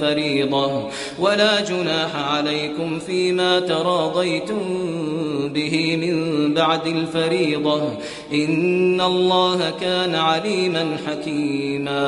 فريضة ولا جناح عليكم فيما تراضيتم به من بعد الفريضة إن الله كان عليما حكيما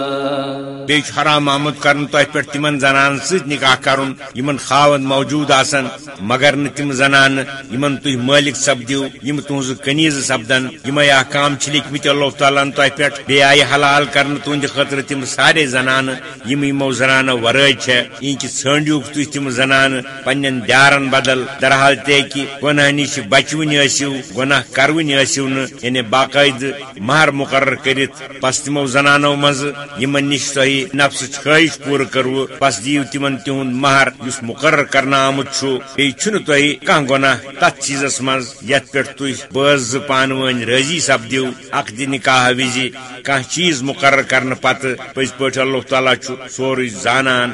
بیچ حرام آمد کرن تو پہ تمن زنان ست نکاح کرن، یمن خاوند موجود آسن، مگر نہ تم زنان، یمن تھی مالک سپدو یم تہذ کنیز سپدن یم احکام لکھمت اللہ تعالیٰ تہ پہ بی آئی حلال کرن تہند خاطر تم سارے زنان، یم یمو زنان ورائے ان تھی تم زنان پنن دیارن بدل درحال تے کہ گناہ نش بچون ٲسِو، گناہ کرون ٲسِو یعنی باقاعدہ مہر مقرر کرت پس تمو زنانو مز یمن نش تہ نفس خواہش پور کرو بس دیو تمن تہد مہر اس مقرر کرنا آمت بیچن تہ کھانا گناہ تر چیزس مز یت پہ تھی بز پان ون رضی سپدو اخ دِ نکاح وز کھانا چیز مقرر کرنے پتہ پز پہ اللہ تعالیٰ سوری زانان۔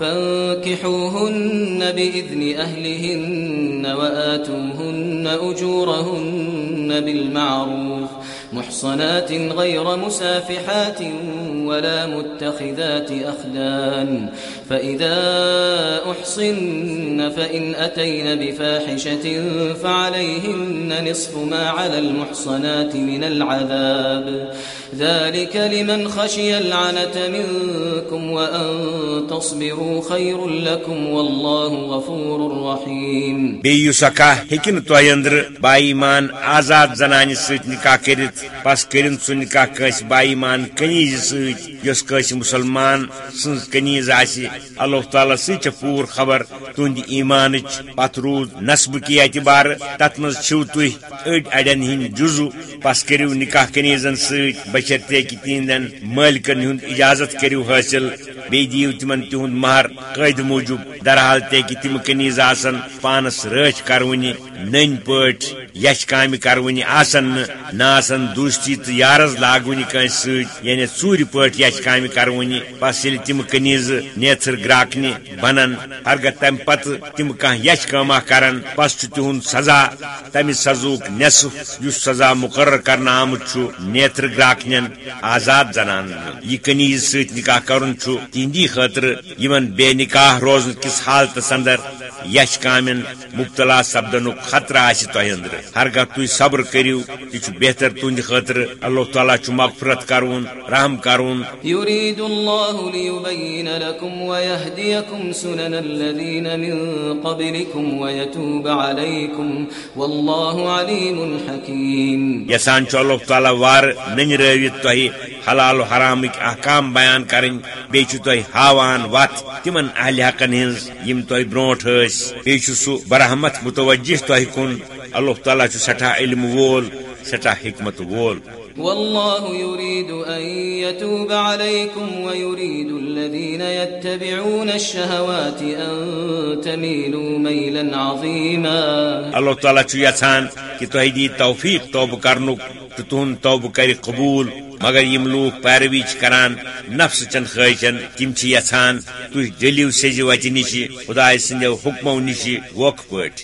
فانكحوهن بإذن أهلهن وآتوهن أجورهن بالمعروف محصنات غير مسافحات ولا متخذات أخدان. فإذا أحصن فإن أتين بفاحشة فعليهن نصف ما على المحصنات من العذاب. ذلك لمن خشي العنة منكم وأن تصبروا خير لكم والله غفور رحيم. بيو سكا هكين تويندر بايمان آزاد زناني سيت نكا كرت پس کرن سہ نکاح کس بائی مان کنیز ست کس مسلمان سن کنیز آسی اللہ تعالیٰ سی پور خبر تہند ایمان پت روز نصب کی اعتبار تت مز تھی اڑ اڑین ہند جزو پس کرو نکاح کنیزن ست بشرتے کہ تہندین مالکن ہند اجازت کرو حاصل بی دیو تمن تہند مہر قید موجود درحال تے کہ تم کنیز آسن، پانس رچ کرونی نن پٹ یش کام کرونی آسن، ناسن، دوستی تو یارز لاگونی کن ست یعنی ژور پٹ یش کام کرونی پس یل تم کنیز نیتر گراکنی بنن، ہرگہ تم پت تم کان یش کما کرن پس تہند سزا، تمہ سزوک نصف اس سزا مقرر کرنا آمت نیتر گراکنین آزاد زنان یہ کنیز ست نکاح کرن تہندی خاطر یمن بے نکاح روزن کس حالتس اندر یش کامن مبتلا سپدن خطرہ تہ اندر۔ ہرگہ تھی صبر کرو یہ بہتر تہند خاطر اللہ تعالیٰ مغفرت کرون رحم کرون يريد الله ليبين لكم ويهديكم سنن الذين من قبلكم ويتوب عليكم والله عليم حكيم يسان الله تعالى وار نن تہي حلال و حرامک احکام بیان کریں بیچ تہ ہاوان وت تمن اہل حقن ہز یم تہ بروٹ بیچ سہ برحمت متوجہ تہ کن۔ اللہ تعالیٰ سٹھا علم وول سٹھا حکمت وول۔ والله يريد أن يتوب عليكم ويريد الذين يتبعون الشهوات أن تميلوا ميلا عظيما الله تعالى يتان كي توفيق توب كرنك تتون توب كري قبول۔ مگر یم لوگ پیروی کران نفس چن خواہشن تم یھان تھی جلیو سز وتہ نش خدا سندو حکمو نش ووک پٹ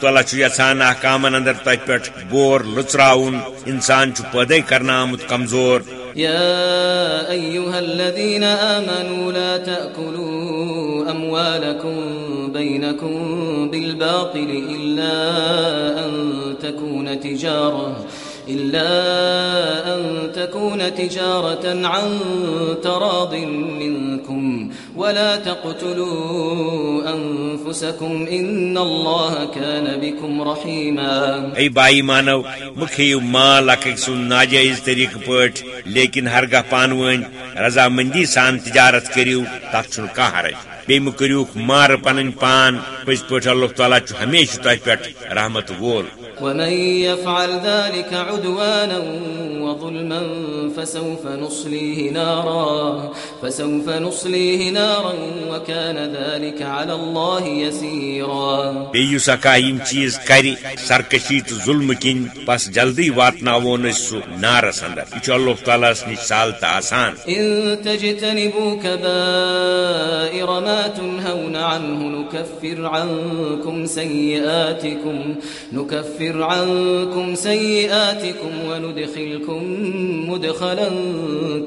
تعالى چھ یژھان احکامن اندر تہ پٹ بور لچراون انسان پدے کرنا آمت کمزور۔ يا أيها الذين آمنوا لا تأكلوا أموالكم بينكم بالباطل إلا أن تكون تجارة إلا أن تكون تجارة عن تراض منكم ولا تقتلوا أنفسكم إن الله كان بكم رحيما. اي بائی مانو مکھیو مال اک سن ناجائز طریقہ پٹ لیکن ہرگاہ پانوین رضامندی سان تجارت کریو تک چھن کان حرج بی مکریوک مار پنن پان پز پٹ اللہ تعالی چھ ہمیشہ تہ پٹ رحمت وول. ومن يفعل ذلك عدوانا وظلما فسوف نصليه نارا فسوف نصليه نارا وكان ذلك على الله يسيرا بيوسا كايم چیز كاري سرکشی تو ظلم کن پس جلدی واتناون سو نار سندر۔ یہ اللہ تعالیٰ نش سال تا آسان۔ ان تجتنبوا كبائر ما تنهون عنه نكفر عنكم سيئاتكم نكفر نكفر عنكم سيئاتكم وندخلكم مدخلا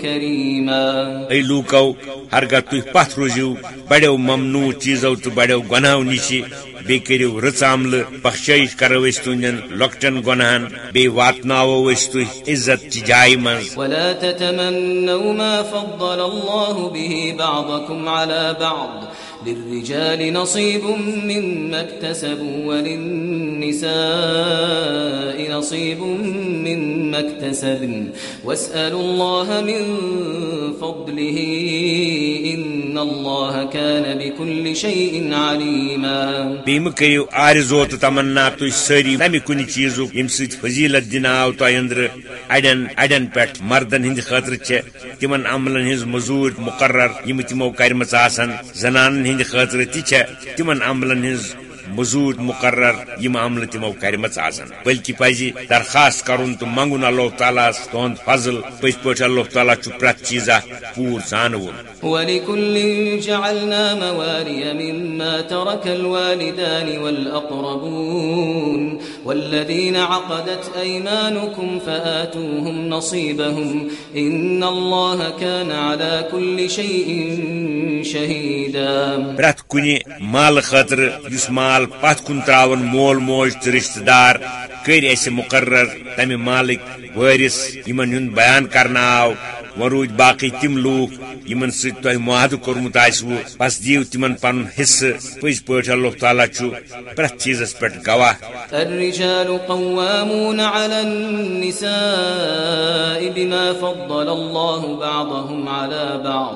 كريما اي لوكو هرگا تُہۍ پتھ روزِو بڑیو ممنوع چیزو تہٕ بڑیو گۄناہو نِشہِ بیٚیہِ کٔرِو رٕژ عملہٕ بخشٲیش کرو گۄناہن بیٚیہِ واتناوو أسۍ تُہۍ عزت چہِ جایہِ منٛز ولا تتمنوا ما فضل الله به بعضكم على بعض۔ للرجال نصيب مما اكتسبوا وللنساء نصيب مما اكتسبن. واسألوا الله من فضله إن الله كان بكل شيء عليما. بیم کریو آرزو تو تمنا تو سری تمہ کن چیزو. یم سۭتۍ فضیلت دنہٕ آو تۄہہِ أنٛدرٕ اڑٮ۪ن مردن ہٕنٛدِ خٲطرٕ چھِ تمن عملن ہٕنٛز مزوٗرۍ مقرر. یم تمو کرمژ آسن زنانن ہند خاطر تہ تمن عملن ہز مزور مقرر یم عمل تمو کرم بلکہ پزِ درخواست کرن تو منگن اللہ تعالیٰ تہد فضل پز پہ اللہ تعالیٰ پریت چیز پور زان ولكل جعلنا موالي مما ترك الوالدان والأقربون والذين عقدت أيمانكم فآتوهم نصيبهم إن الله كان على كل شيء شهيدا۔ برات كوني مال خطر يس مال مال پت کن تراون مول موج تو رشتہ دار کر اس مقرر تمہ مالک وارث یمن ہند بیان کرنا آو وروج باقی تم لوگ یمن ست تہ معاہدہ کورمت آسو بس دیو تمن پن حصہ۔ پز پٲٹھۍ اللہ تعالیٰ چھُ پرٛٮ۪تھ چیٖزس پٮ۪ٹھ گواہ۔ الرجال قوامون على النساء بما فضل الله بعضهم على بعض۔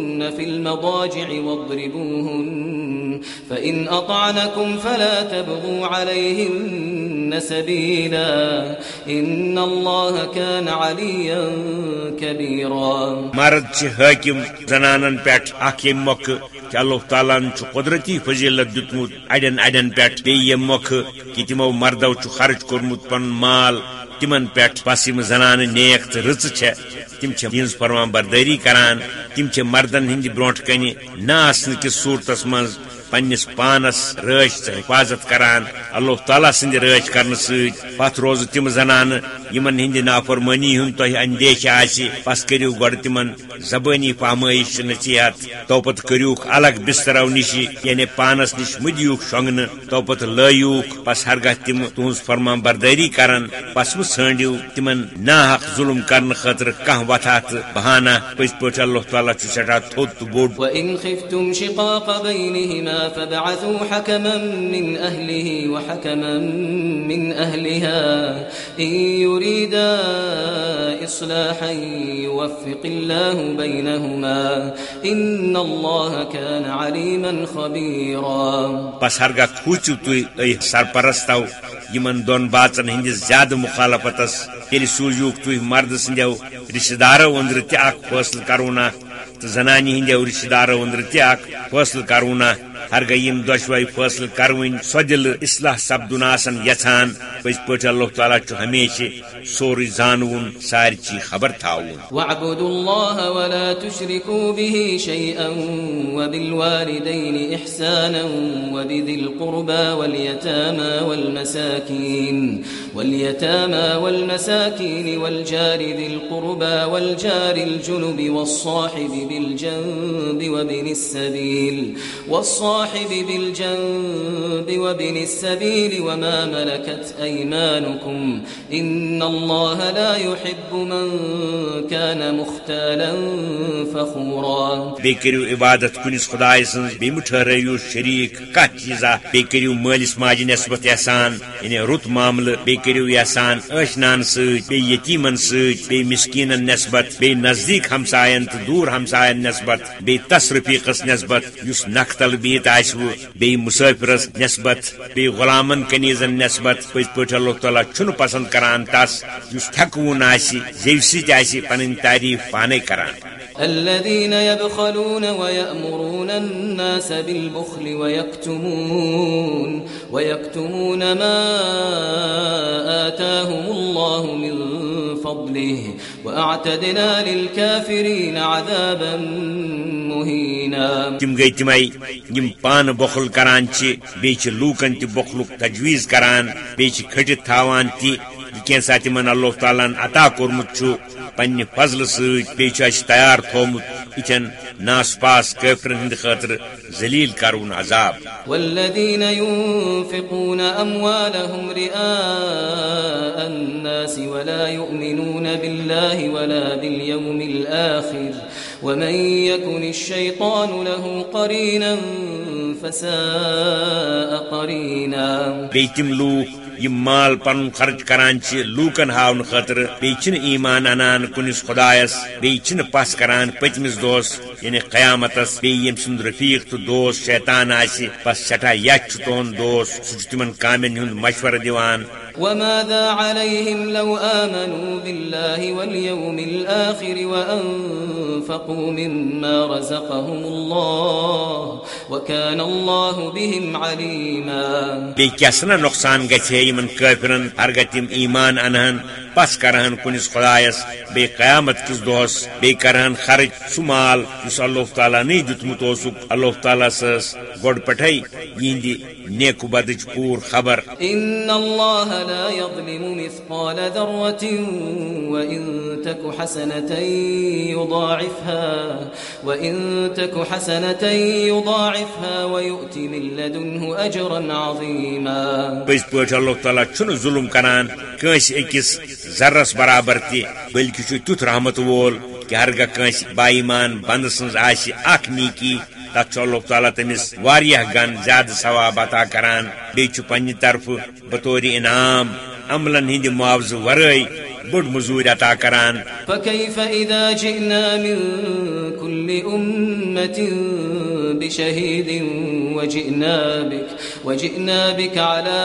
في المضاجع واضربوهن، فإن أطعنكم فلا تبغوا عليهن سبيلا. إن الله كان عليا كبيرا. مرد حاكم زنانن پٮ۪ٹھ اکھ ییٚمہِ مۄکھٕ کہ اللہ تعالیٰ ہن قدرتی فضیلت دتمت اڑین اڑین پہ بیٚیہِ ییٚمہِ مۄکھٕ کہ تمو مردو خرچ کورمُت پن مال. تمن پہ بس یم زنان نیک تو رچ چھ تم تہذ فرمان برداری کران، تم مردن ہند برونٹ کنہ نہ آسنہٕ کس صورتس مز پنس پانس رچ حفاظت کران۔ اللہ تعالیٰ سند رچ کرنے ست پت روز تم زنانہ یمن ہند نافرمانی ہند تہ اندیش آسی پس کرو گۄڈٕ تمن زبانی پامائش نصیحت۔ تو پت کریوک الگ بسترو نش یعنی پانس نش مدیوک شونگنہ تو پت لایوک پس ہرگاہ تم تہذ فرمان برداری کران پس مہ ژھانڈو تمن نا حق ظلم کرنے خاطر کانٛہہ وتھا تو بہانہ۔ پٔزۍ پٲٹھۍ اللہ تعالیٰ چھُ سٮ۪ٹھاہ تھوٚد تہٕ فبعثوا حكما من أهله وحكما من أهلها. إن يريدا إصلاحا يوفق الله بينهما. إن الله كان عليما خبيرا. بس هرگا كوچو توي اي سرپرستو يمن دون باچن هندس زیادہ مخالفتس تیل سوزیوک توي مرد سندو رشتہ دارو اندر تہ اخ فاصل کرونا. تو زنانی ہندو رشتہ دارو اندر تہ اخ فاصل کرونا. ہرگہ یم دشوئی فیصل کرون سو دل اصلاح سپدن آسن یھان پز پہ اللہ تعالیٰ ہمیشہ سوری زانون سارچی خبر تھاون۔ واعبدوا الله ولا تشركوا به شيئا وبالوالدين وبذي القربى واليتامى والمساكين واليتامى والمساكين والجار ذي القربى والجار الجنب والصاحب بالجنب وبن السبيل والصاحب بالجنب وبن السبيل وما ملكت أيمانكم إن الله لا يحب من كان مختالا فخورا. بیکریو عبادت کنس خدای سن بیم ٹھہرایو شریک کت چیزا بیکریو مالس ماجہ نسبت احسان یعنی رت معاملہ بیکریو احسان اشنان ست بی یتیمن ست بی مسکینن نسبت. بی نزدیک ہمساین تو دور ہمساین نسبت. بی تس رفیقس نسبت. یس نختل بیت آسو بی مسافرس نسبت بی غلامن کنیزن نسبت پز پہ اللہ تعالیٰ چھ پسند کران تس اس تھکون آسی زیو سۭتۍ آسہِ تعریف پانے کران۔ الذين يبخلون ويأمرون الناس بالبخل ويكتمون ويكتمون ما آتاهم الله من فضله وأعتدنا للكافرين عذابا مهينا. تم گئی تمے یم پان بخل کران چھ بیچ لوکن تہ بخلک تجویز کران، بیچ کھٹت تھاوان تہ کینسا تمن اللہ تعالیٰ عطا کورمت چھ پنہ فضل ستھ تیار تھومت اتن ناس پاس کفرن ہند خاطر ذلیل کرون عذاب۔ والذین ينفقون اموالهم رئاء الناس ولا يؤمنون بالله ولا باليوم الاخر ومن يكن الشيطان له قرينا فساء قرينا۔ بیتم لوک یہ مال پن خرچ کران لوکن ہاؤن خاطر بیچن ایمان انان کنس خدایس، بیچن پس کران پتمس دوس یعنی قیامتس، بی یم سند رفیق تو دوست، شیطان آسی، پس سٹھا یچ تون دوست سہ تمن کامن ہند مشورہ دیوان۔ وماذا عليهم لو آمنوا بالله واليوم الآخر وأنفقوا مما رزقهم الله وكان الله بهم عليما. بيكسنا نقصان گچه من كافرن ارغتم ایمان انہن، پس کرہن کنس خدایس بی قیامت کس دوس بی کرہن خرچ سمال اس اللہ تعالیٰ نہیں دتمت اللہ تعالیٰ سس گوڑ پٹھائی یہندی نیک بدچ پور خبر. ان اللہ لا يظلم مثقال ذرة وإن تك حسنة يضاعفها وإن تك حسنة يضاعفها ويؤتي من لدنه أجرا عظيما. بس پوچھ اللہ تعالیٰ چھن ظلم کران کنس اکس ذرس برابر تہ بلکہ چھ تیت رحمت وول کہ ہرگہ کنس بائیمان بند سنز آسی اخ نیکی تک اللہ تعالیٰ تمس گن زیادہ ثواب عطا کران. بیچ پنہ طرف بطور انعام. عملن ہند معاوضہ ورائے بڑ مزور عطا کران. فكيف اذا جئنا من كل امه بشهيد وجئنا بك وجئنا بك على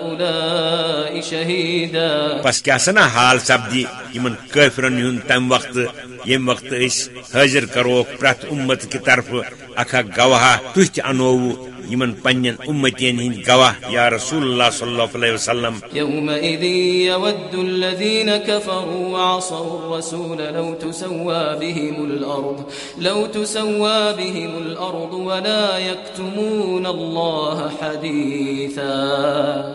هؤلاء شهيدا. بس کیا سنا حال سپدی یمن کافرن ہن تم وقت، یم وقت اس حاضر کرو پرت امت کی طرف، اکھا گواہ تہ انو یمن پنن امتین ہند گواہ یا رسول اللہ صلی اللہ علیہ وسلم. يومئذ يود الذين كفروا وعصوا الرسول لو تسوى بهم الأرض لو تسوى بهم الأرض ولا يكتمون الله حديثا.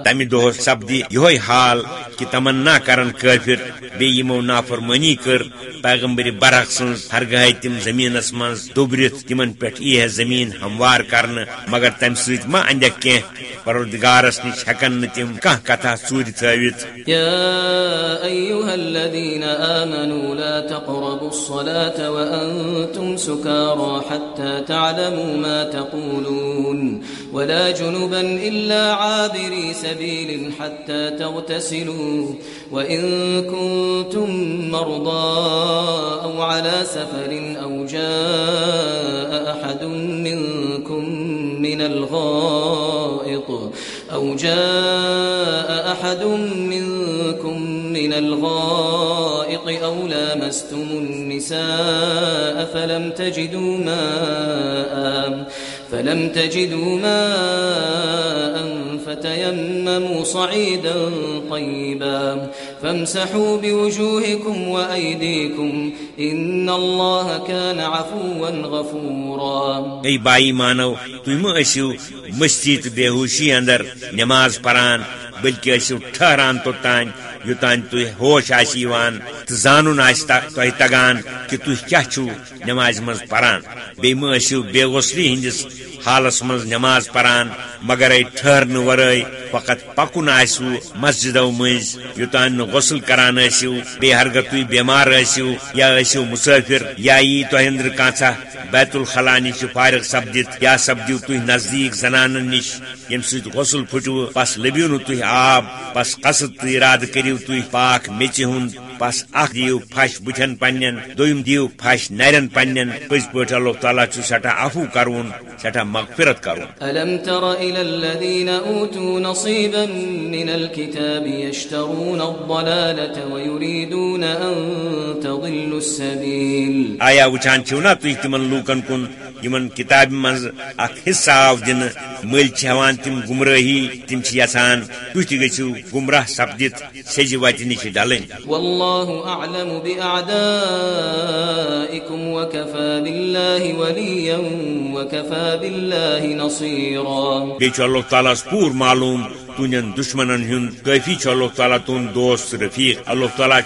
تمہ دہ سپدی یہ حال کہ تمنا کرن کافر بی یمو نافرمانی کر پیغمبر برق سن ہرگاہ تم زمینس من دبرت تمن پہ یہ زمین ہموار کرن مگر تم ست ما اندک کی پروردگارس نش ہکن تم کھانا کتھا ژور تھوت يا أيها الذين آمنوا لا تقربوا الصلاة وأنتم سكارى حتى تعلموا ما تقولون ولا جنبا إلا عابري سبيل حتى تغتسلوا وإن كنتم مرضى أو على سفر أو جاء أحد منكم من الغائط أو جاء أحد منكم من الغائط أو لامستم النساء فلم تجدوا ماء فلم تجدوا ماء فتيمموا صعيدا طيبا فامسحوا بوجوهكم وأيديكم إن الله كان عفوا غفورا. اي بائی مانو تُہۍ مہ ٲسِو مستی اندر نماز پران بلکہ ٲسِو ٹھہران توٚتانۍ یوتان تُہۍ ہوش آسہِ یِوان تہٕ زانُن آسہِ تۄہہِ تگان کہِ تُہۍ کیٛاہ چھُو نمازِ منٛز پران بیٚیہِ مہ ٲسِو بے غسلی ہٕنٛدِس حالس مز نماز پران، مگر ٹھہرن ورٲے فقط پکن آسو مسجدو مز یوتان غسل کران ٲسِو بیٚیہِ ہرگہ تُہۍ بٮ۪مار ٲسِو یا ٲسِو مسافر، یا یی تۄہہِ أنٛدرٕ بیت الخلا نش فارغ سپدِتھ یا سپدِو تُہۍ نزدیٖک زنانن نش ییٚمہِ سۭتۍ غسل پھُٹوٕ بس لٔبِو نہٕ تُہۍ آب بس قصد تہٕ ارادٕ کٔرِو تُہۍ پاک میٚژِ ہُنٛد۔ بس اخ دیو پھش بتن پن دویم دیو پھش نرین پن پز پہ اللہ تعالیٰ سٹھا عفو کرون سٹھا مغفرت کرون۔ ألم تر إلى الذين أوتوا نصيبا من الكتاب يشترون الضلالة ويريدون أن تضلوا السبيل آیا وچان چھونا تھی تمن لوکن کن یمن کتاب مز اخ حصہ آو دن مل ہان تم گمراہی تم یسان تھی تہ گمراہ سپدت سیج وتہ نش ڈلن والله والله أعلم بأعدائكم وكفى بالله وليا وكفى بالله نصيرا. بيچ الله تعالى سپور معلوم تہن دشمنن ہند کافی اللہ تعالیٰ تہد دوست رفیق، اللہ تعالیٰ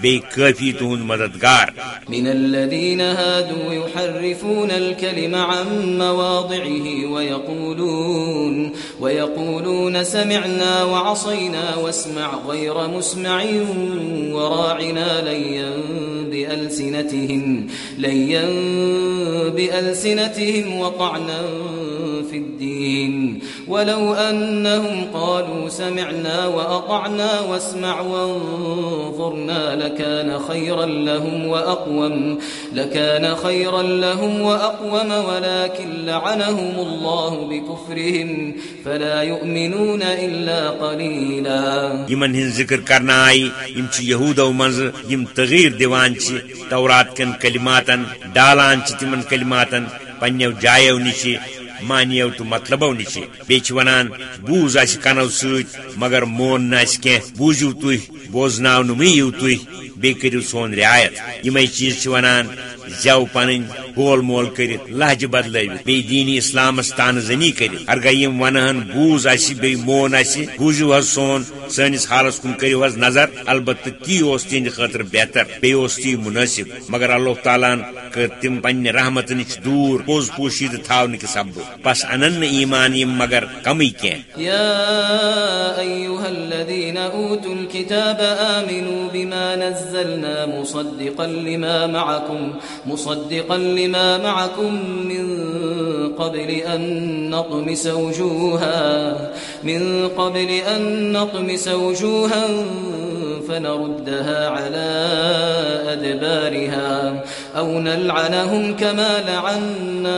بي كافي تهون مددگار۔ من الذين هادوا يحرفون الكلم عن مواضعه ويقولون ويقولون سمعنا وعصينا واسمع غير مسمع وراعنا ليا بألسنتهم ليا بألسنتهم وطعنا في الدين. ولو أنهم قالوا سمعنا وأطعنا واسمع وانظرنا لكان خيرا لهم وأقوم، لكان خيرا لهم وأقوم، ولكن لعنهم الله بكفرهم، فلا يؤمنون إلا قليلا. يمن هن ذكر کرنا آئی، يم چھ يهودو منز يم تغير ديوان چھ، تورات کن کلماتن ڈالان چھ تمن کلماتن پنیو جایو نشی مانیو تو مطلبو نش بیچ ونان بوز اس کنو ست مگر مون نس کی بوزو تھی بوزناو نمیو تھی بی سون رعایت۔ یمے چیز ونان زو پن گول مول کر لہجہ بدل بی دینی اسلام تان زنی کر ارگہ یم ونہن، بوز آس بی مون آس بوزو سون سنس حالس کن کرو حس نظر۔ البتہ تی اس تہند خاطر بہتر؟ بی اس تی مناسب۔ مگر اللہ تعالیٰ کر تم پنہ رحمت نش دور، پوز پوشید تھاون کے سبب۔ بس انن ایمان یم مگر کمی کی بما معكم من قبل ان نطمس وجوها، من قبل ان نطمس وجوها فنردها على أدبارها أو نلعنهم كما لعنا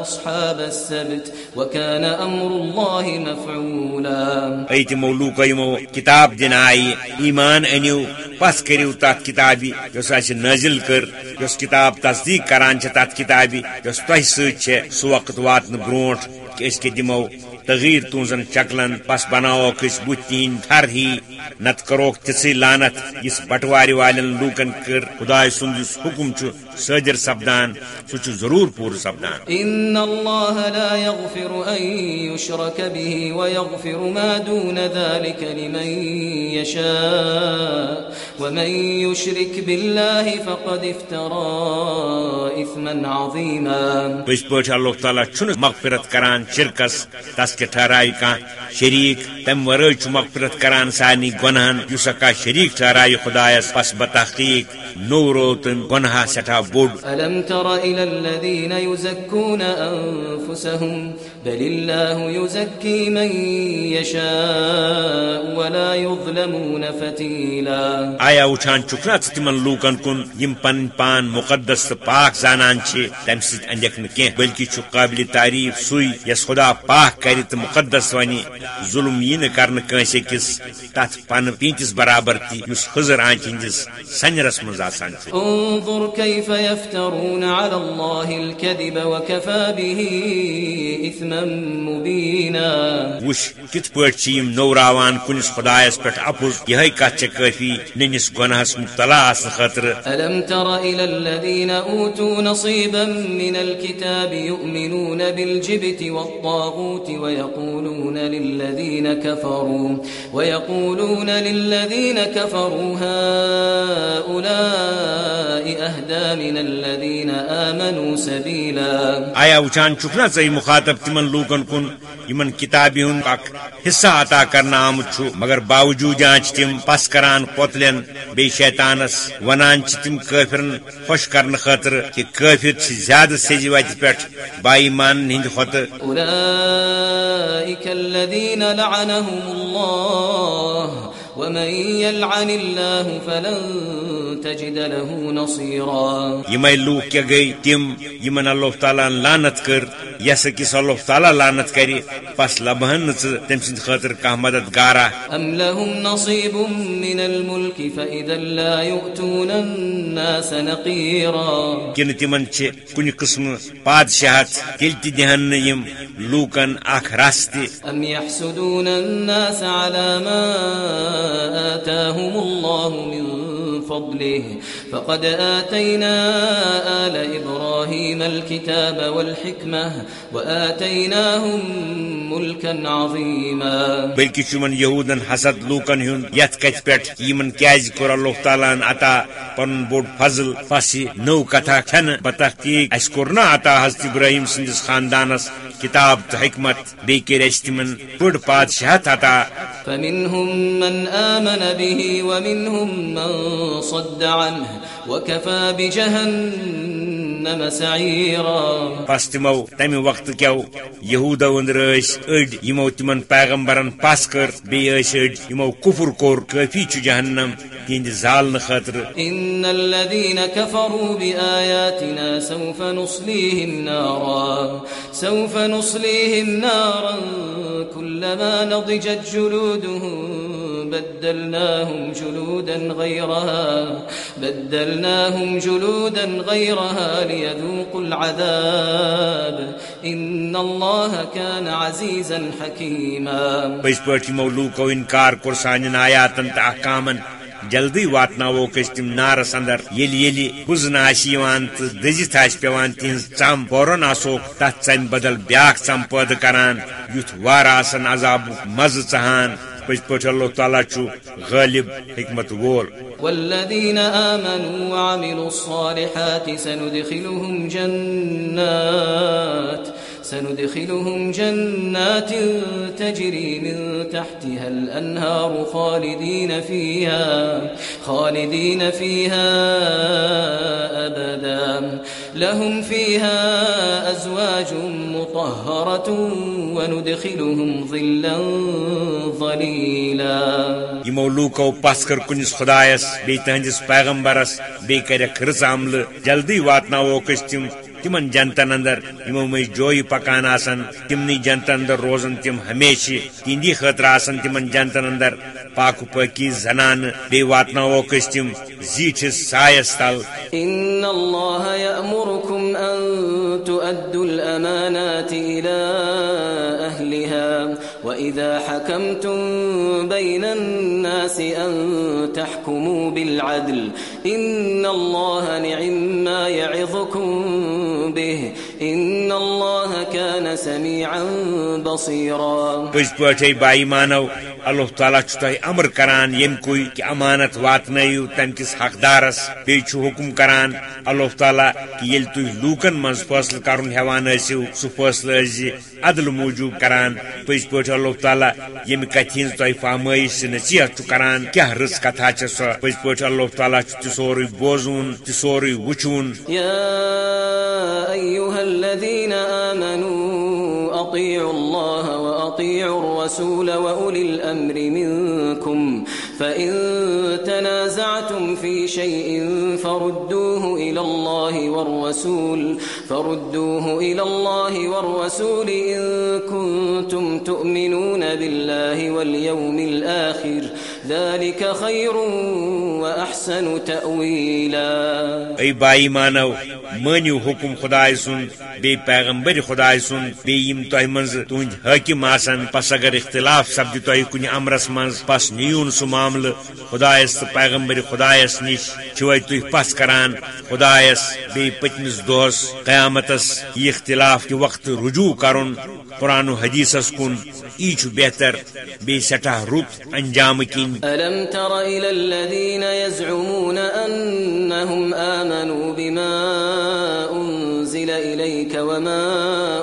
أصحاب السبت وكان أمر الله مفعولا. أيت مولوك يمو كتاب دنائي إيمان أنيو پس کرو تات کتابی یس اس نازل کر یس کتاب تصدیق کران چھ تات کتابی یس تہ ست سو وقت واتن برونٹ کہ اس کے دمو تغیر تونزن چکلن، پس بناو کس بوتین تھر ہی۔ نت کروک تسی لانت اس بٹواری والن لوکن کر۔ خدا سند اس حکم چھ صدر سپدان سہ ضرور پور سپدان۔ ان الله لا يغفر ان يشرك به ويغفر ما دون ذلك لمن يشاء ومن يشرك بالله فقد افترى اثما عظيما بس پوچھ اللہ تعالی چھن مغفرت کران شرکس تس کے ٹھہرائی کان شریک تم ورائے مغفرت کران سانی گنہن اس کا شریک ٹھہرائے خدایس پس بتحقیق۔ نو رو تم گناہ سٹھا بوڑ ألم تر إلى الذين يزكون أنفسهم بل الله يزكي من يشاء ولا يظلمون فتيلا۔ آیا وچھان چکنا ژٕ تمن لوکن کن یم پن پان مقدس پاک زانان چھ تم سۭتۍ اندیک نہٕ کینٛہہ بلکہ چھُ قابل تعریف سُے یس خدا پاک کرِ تہٕ مقدس ونہِ ظلم یی نہٕ کرنہٕ کٲنٛسہِ أکِس تتھ پن پیٖنتِس برابر تہِ یُس خضر آنچہِ ہٕنٛدِس سنجرس منٛز آسان چھُ انظر كيف يفترون على الله الكذب وكفى به إثما مبينا. وش کت پٲٹھۍ چھِ یِم نوراوان کُنِس خدایس پٮ۪ٹھ اپُز؟ یِہے کتھ چھےٚ کٲفی نٔنِس گۄنہس مبتلا آسنہٕ خٲطرٕ. ألم تر إلى الذين أوتوا نصيبا من الكتاب يؤمنون بالجبت والطاغوت ويقولون للذين كفروا ويقولون للذين كفروا هؤلاء أهدى من الذين آمنوا سبيلا. آیا وچان چکنا ژے مخاطب تمن لوکن کن؟ یمن کتابی ہند اک حصہ عطا کرنا آمت چھُ مگر باوجود جانچ تم پس کران پوتلین بی شیطانس ونان چھ تم کافرن خوش کرن خاطر کہ کافر چھ زیادہ سجی وتہ پہ بائی مان ہند کھت أولئك الذين لعنهم الله ومن يلعن الله فلن تجد له نصيرا. لوک کیا گئی تم یمن اللہ تعالیٰ لانت کر یس کس اللہ تعالیٰ لانت کری پس لبہن نہ ژٕ تم سند خاطر کانٛہہ مددگارا أم لهم نصيب من الملك فإذا لا يؤتون الناس نقيرا. کن تمن چھ کُنہِ قسم دہن نہٕ یم لوکن اکھ رس تہِ أم يحسدون الناس على ما آتاهم الله من فضله. فقد آتينا آل إبراهيم الكتاب والحكمة وآتيناهم ملكا عظيما. بلکہ چمن یہودن حسد لوکن ہن یت کت پہ یمن کیاز کور اللہ تعالیٰ عطا پن بوڑ فضل یہ نو کتھا کھن بتحقیق اس کور عطا حضرت ابراہیم سندس خاندانس کتاب تو حکمت بی کر اس تمن بوڑ بادشاہت عطا۔ فمنهم من آمن به ومنهم من صد عنه وكفى بجهنم سعيرا. پس تمو تمہ وقت یہودو اندر ٲسۍ أڑۍ یمو تمن پیغمبرن پس کر بیٚیہِ ٲسۍ أڑۍ یمو کفر کوٚر کٲفی چھُ جہنم تہنٛدِ زالنہٕ خٲطرٕ إن الذين كفروا بآياتنا سوف نصليهم نارا. سوف نصليهم نارا. كلما نضجت جلودهم بدلناهم جلودا غيرها. بدلناهم جلودا غيرها ليذوقوا العذاب. إن الله كان عزيزا حكيما. پٔزۍ پٲٹھۍ یِمو لوٗکو اِنکار کوٚر سانٮ۪ن آیاتن تہٕ احکامن. جلدی واتناووک أسۍ تِم نارس اندر. ییٚلہِ ییٚلہِ بُزنہٕ آسہِ یِوان تہٕ دٔزِتھ آسہِ پیوان تِہنٛز ژم فورن آسوکھ تتھ ژمہِ بدل بیاکھ ژم پٲدٕ کران. یُتھ وار آسن عذابُک مزٕ ژہان پز پٲٹھۍ اللہ تعالیٰ چھُ حکمت وول۔ والذين آمنوا وعملوا الصالحات سندخلهم جنات۔ سندخلهم جنات تجري من تحتها الأنهار خالدين فيها خالدين فيها أبدا. لهم فيها أزواج مطهرة وندخلهم ظلا ظليلا. یمو لوکو پس کر کنس خدایس پیغمبرس، بی کرک رز عمل جلدی تمن جنتن اندر یمو مز جوی پکان آسن، تمنی جنتن اندر روزن تم ہمیشہ، تہندی خاطر آسن تمن جنتن اندر۔ پاک پاکی زنان بی واتناووک أسۍ تم زیچ سایس تل ان اللہ یأمرکم ان تؤدوا الامانات الى أهلها وإذا حكمتم بين الناس أن تحكموا بالعدل إن الله نعم ما يعظكم به إن الله كان سميعا بصيرا. پز پہ بائی مانو اللہ تعالیٰ تہ امر کران، یم کوئی کہ امانت واتنو تم کس حقدارس بی حکم کران۔ اللہ تعالیٰ کہ یل تھی لوکن من فیصلہ کرن ہیوان ٲسِو سہ فیصلہ ٲسۍ عدل موجوب کران۔ پز پہ اللہ تعالیٰ، یم کتھ ہز تہ فہمائش سے نصیحت کران، کیا رس کتھا چھ سو؟ پز پہ اللہ تعالیٰ تہ سوری بوزون تہ سوری وچون وأطيعوا الله وأطيعوا الرسول وأولي الأمر منكم. فإن تنازعتم في شيء فردوه إلى الله والرسول، فردوه إلى الله والرسول إن كنتم تؤمنون بالله واليوم الآخر. ذلك خير وأحسن تأويلا. اي بائی مانو مانو حکم خدائے سن بی پیغمبر خدائے سن بی یم تہ مز تہند حاکم آسن پس اگر اختلاف سپد تہ کن امرس مز پس نیون سہ معاملہ خدائس تو پیغمبر خدائس نش چھوے تھی پس کران خدائس بی پتمس دہس قیامتس یہ اختلاف کہ وقت رجوع کرن قرآن و حدیثس کن یہ بہتر بی سٹھا رت انجام کن۔ تر الذين يزعمون بما وما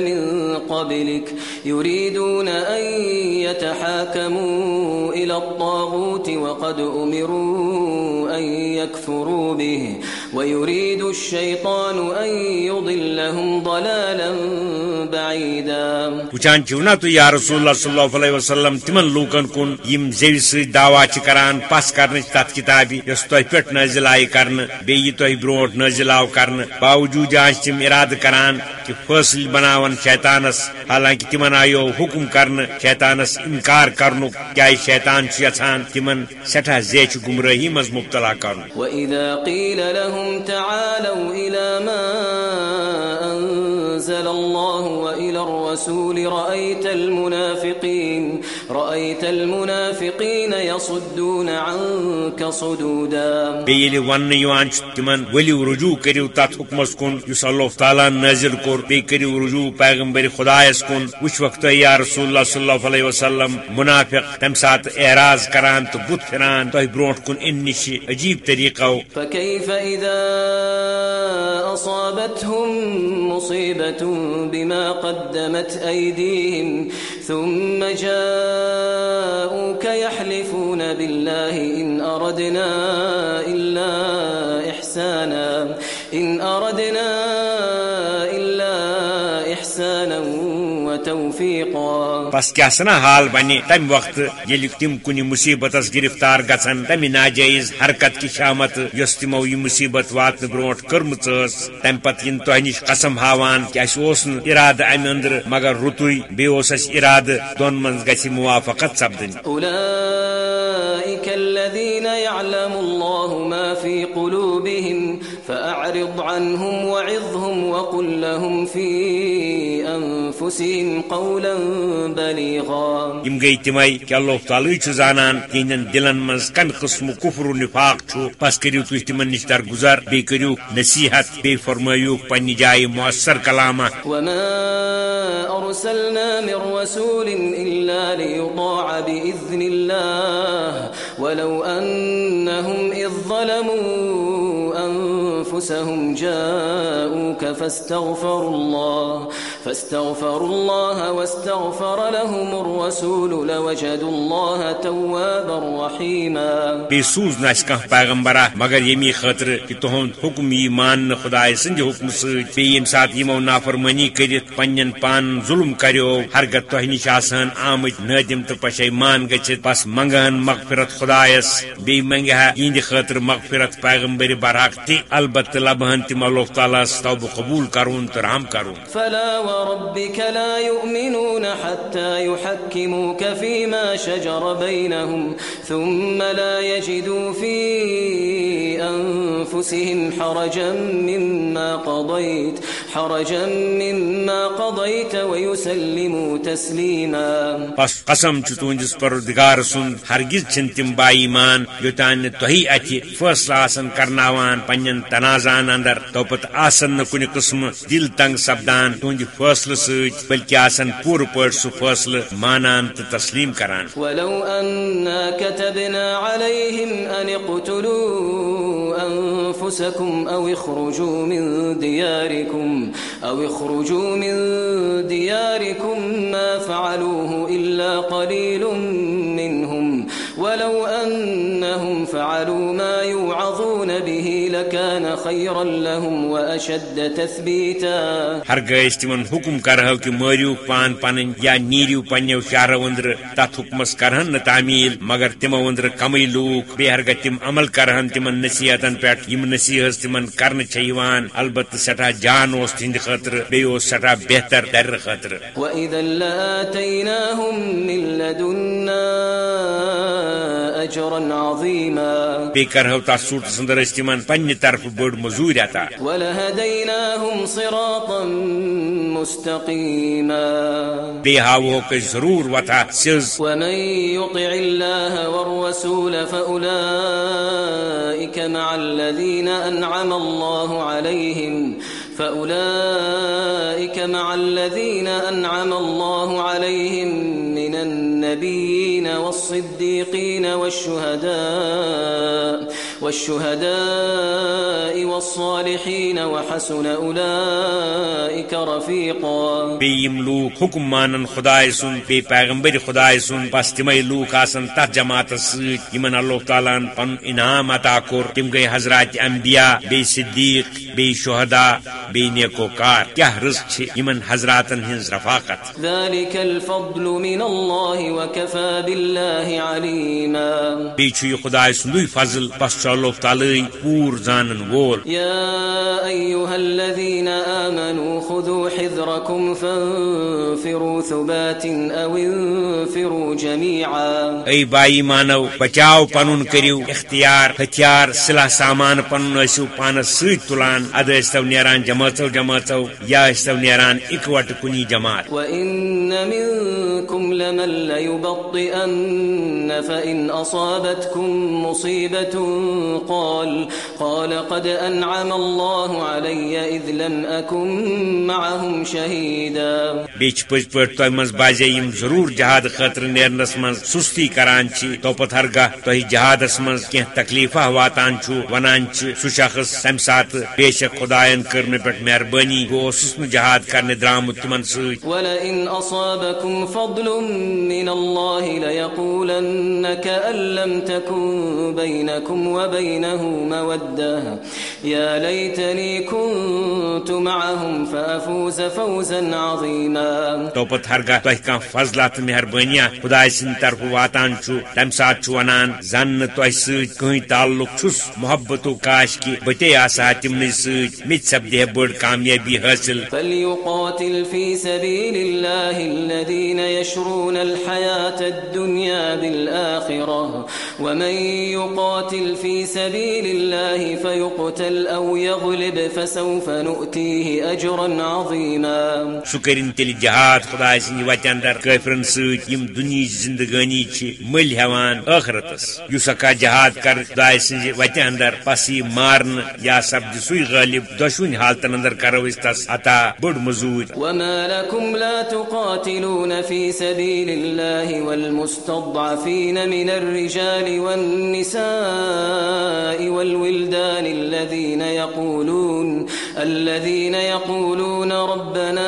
من قبلك يريدون أن يتحاكموا إلى الطاغوت وقد أمروا أن يكفروا به ويريد الشيطان أن يضلهم ضلالا بعيدا وچان چونا تو یا رسول اللہ صلی اللہ علیہ وسلم تمن لوکن کن یم زیو سی دعوا چھ کران پس کرن تت کتابی یس تو پٹ نازل آئی کرن بی تو برونٹ نازل آو کرن باوجود آنچ تم اراد کران کہ فصل بناون شیطانس حالانکہ تمن آیو حکم کرن شیطانس انکار کرنو کیا شیطان چھ یژھان تمن سٹھا زیچ گمراہی مز مبتلا کرن وإذا قيل لهم لهم تعالوا إلى ما أنزل الله وإلى الرسول رأيت المنافقين رأيت المنافقين يصدون عنك صدودا. بیل ون یوان چھ تمن ولو رجوع کریو تات حکمس کن یس اللہ تعالیٰ نازل کور بی کریو رجوع پیغمبر خدایس کن وچ وقت یا رسول اللہ صلی اللہ علیہ وسلم منافق تم سات اعراض کران تو بت پھران تہ برونٹ کن ان نش عجیب طریقو فكيف إذا أصابتهم مصيبة بما قدمت أيديهم ثم جاءوك يحلفون بالله إن أردنا إلا إحسانا إن أردنا بس کیا سنا حال بنی؟ تم وقت یل تم کن مصیبت گرفتار گھن تم ناجائز حرکت کی شامت. یس تمو یہ مصیبت واتن بروٹ کرمچ تم پتہ ین تہ نش قسم ہاوان کہ اس اوس ارادہ ام اندر مگر رتوی بی اوس اس ارادہ. دون من گژھِ موافقت سپدن. الذين يعلم الله ما في قلوبهم فأعرض عنهم وعظهم وقل لهم في أنفسهم قولا بليغا. یم گئی تمے کہ اللہ تعالی چھ زانان تہندین دلن مز کم قسم کفر و نفاق چھ پس کریو تھی تمن نش در گزر بی کریو نصیحت بی فرمایو پنہ جائے مؤثر کلامہ وما أرسلنا من رسول إلا ليطاع بإذن الله. ولو أنهم إذ ظلموا أنفسهم جاءوك فاستغفروا الله فاستغفروا الله واستغفر لهم الرسول لوجدوا الله توابا رحيما. بی سوز نس کھانا پیغمبرہ مگر یمی خاطر کہ تہند حکم یہ مان خدائے سند حکم ست بی یم سات یمو نافرمانی کرت پنن پان ظلم کریو ہرگت تہ نش آسان آمت نادم تو پشیمان گچھت بس منگان مغفرت خدایس۔ بی منگہ یہند خاطر مغفرت پیغمبر برحق تہ البتہ لبہن تم اللہ تعالیٰ توبہ قبول رحم کرون فلا وربك لا يؤمنون حتى يحكموك فيما شجر بينهم ثم لا يجدوا في أنفسهم حرجا مما قضيت حرجا مما قضيت ويسلموا تسليما. بس قسم چھ تہندس پردگار سن ہرگز چھن تم با ایمان یوتان تہی اتہ فیصلہ آسن کرناوان پنن تنازعان اندر توپت آسن نہ کن قسم دل تنگ سپدان تہند فیصلہ ست بلکہ آسن پور پٹ سہ فیصلہ مانان تو تسلیم کران۔ ولو أنا كتبنا عليهم أن اقتلوا أنفسكم أو اخرجوا من دياركم، أو اخرجوا من دياركم ما فعلوه إلا قليل منهم. ولو ان أنهم فعلوا ما يوعظون به لكان خيرا لهم وأشد تثبيتا. ہرگز تمن حکم کرہو کہ مریو پان پن یا نیریو پنو شہر اندر تت حکمس کرہن نہ تعمیل مگر تمو اندر کمی لوک بے ہرگہ تم عمل کرہن تمن نصیحتن پہ یم نصیحت تمن کرن چیوان البتہ سٹھا جان اس تہند خاطر بے اس سٹھا بہتر در خاطر. وإذا لآتيناهم من لدنا أجرا عظيما بے کرہو تا سوٹ سندر اس تمن پنہ طرف بڑ مزور عطا ولهديناهم صراطا مستقيما کہ ضرور وتا سز. ومن يطع الله والرسول فأولئك مع الذين أنعم الله عليهم فأولئك مع الذين أنعم الله عليهم من النبيين والصديقين والشهداء والشهداء والصالحين وحسن أولئك رفيقا. بیم لوک حکم مانن خدائے سن بی پیغمبر خدائے سن بس تمے لوک آسن تر جماعت ست یمن اللہ تعالیٰ پن انعام عطا کور تم گئی حضرات انبیاء بی صدیق بی شہداء بی نیکوکار کیا رز چھ یمن حضراتن ہنز رفاقت. ذلك الفضل من الله وكفى بالله عليما. بی چھ یہ خدائے سندوی فضل چھ اللہ تعالی پور زانن وول۔ يا أيها الذين آمنوا خذوا حذركم فانفروا ثبات أو انفروا جميعا اے بائی مانو بچاو پنن کریو اختیار ہتھیار سلاح سامان پنن ٲسِو پانس سۭتۍ تُلان۔ اد ٲسۍتو نیران جمٲژو جمٲژو یا ٲسۍتو نیران اِکوٹ کُنی جماعت۔ وإن منكم لمن ليبطئن فإن أصابتكم مصيبة قال قال قد أنعم الله علي إذ لم أكن معهم شهيدا. بیٚیہِ چھِ پٔزۍ پٲٹھۍ تۄہہِ منٛز باسے یِم ضروٗر جہاد خٲطرٕ نیرنس منٛز سُستی کران چھِ توپت ہرگاہ تۄہہِ جہادس منٛز کینٛہہ تکلیفہ واتان چھُ ونان چھِ سُہ شخص تمہِ ساتہٕ بے شک خدایَن کٔر مےٚ پٮ۪ٹھ مہربٲنی بہٕ اوسُس نہٕ جہاد کرنہِ درٛامُت تِمن سۭتۍ ولئن أصابكم فضل من الله ليقولن كأن لم تكن بينكم وبينه مودة. يا ليتني كنت معهم فأفوز فوزا عظيما. توپت ہرگاہ تۄہہِ کانٛہہ فضلہ تہٕ مہربٲنیہ خداے سٕنٛدِ طرفہٕ واتان چھُ تمہِ ساتہٕ چھُ ونان زن تۄہہِ سۭتۍ کٕہٕنۍ تعلق چھُس محبتو کاش کہِ بہٕ تے آسہا تِمنٕے سۭتۍ مےٚ تہِ سپدِ ہے بٔڑ کامیٲبی حٲصِل۔ فليقاتل في سبيل الله الذين يشرون الحياة الدنيا بالآخرة. ومن يقاتل في سبيل الله فيقتل أو يغلب فسوف نؤتيه أجرا عظيما. سُہ کٔرِن تیٚلہِ جہاد خداے سٕنٛدِ وتہِ اندر کٲفرن سۭتۍ یِم دُنہِچ زندگٲنی چھِ مٔلۍ ہٮ۪وان ٲخرتس یُس اکا جہاد کر خداے سٕنٛزِ وتہِ اندر پس یی مارنہٕ یا سپدِ سُے غٲلب دۄشوٕنی حالتن اندر کرو أسۍ تس عطا بٔڑ مزوٗرۍ وما لكم لا تقاتلون في سبيل الله والمستضعفين من الرجال والنساء. والولدان الذين يقولون الذين يقولون ربنا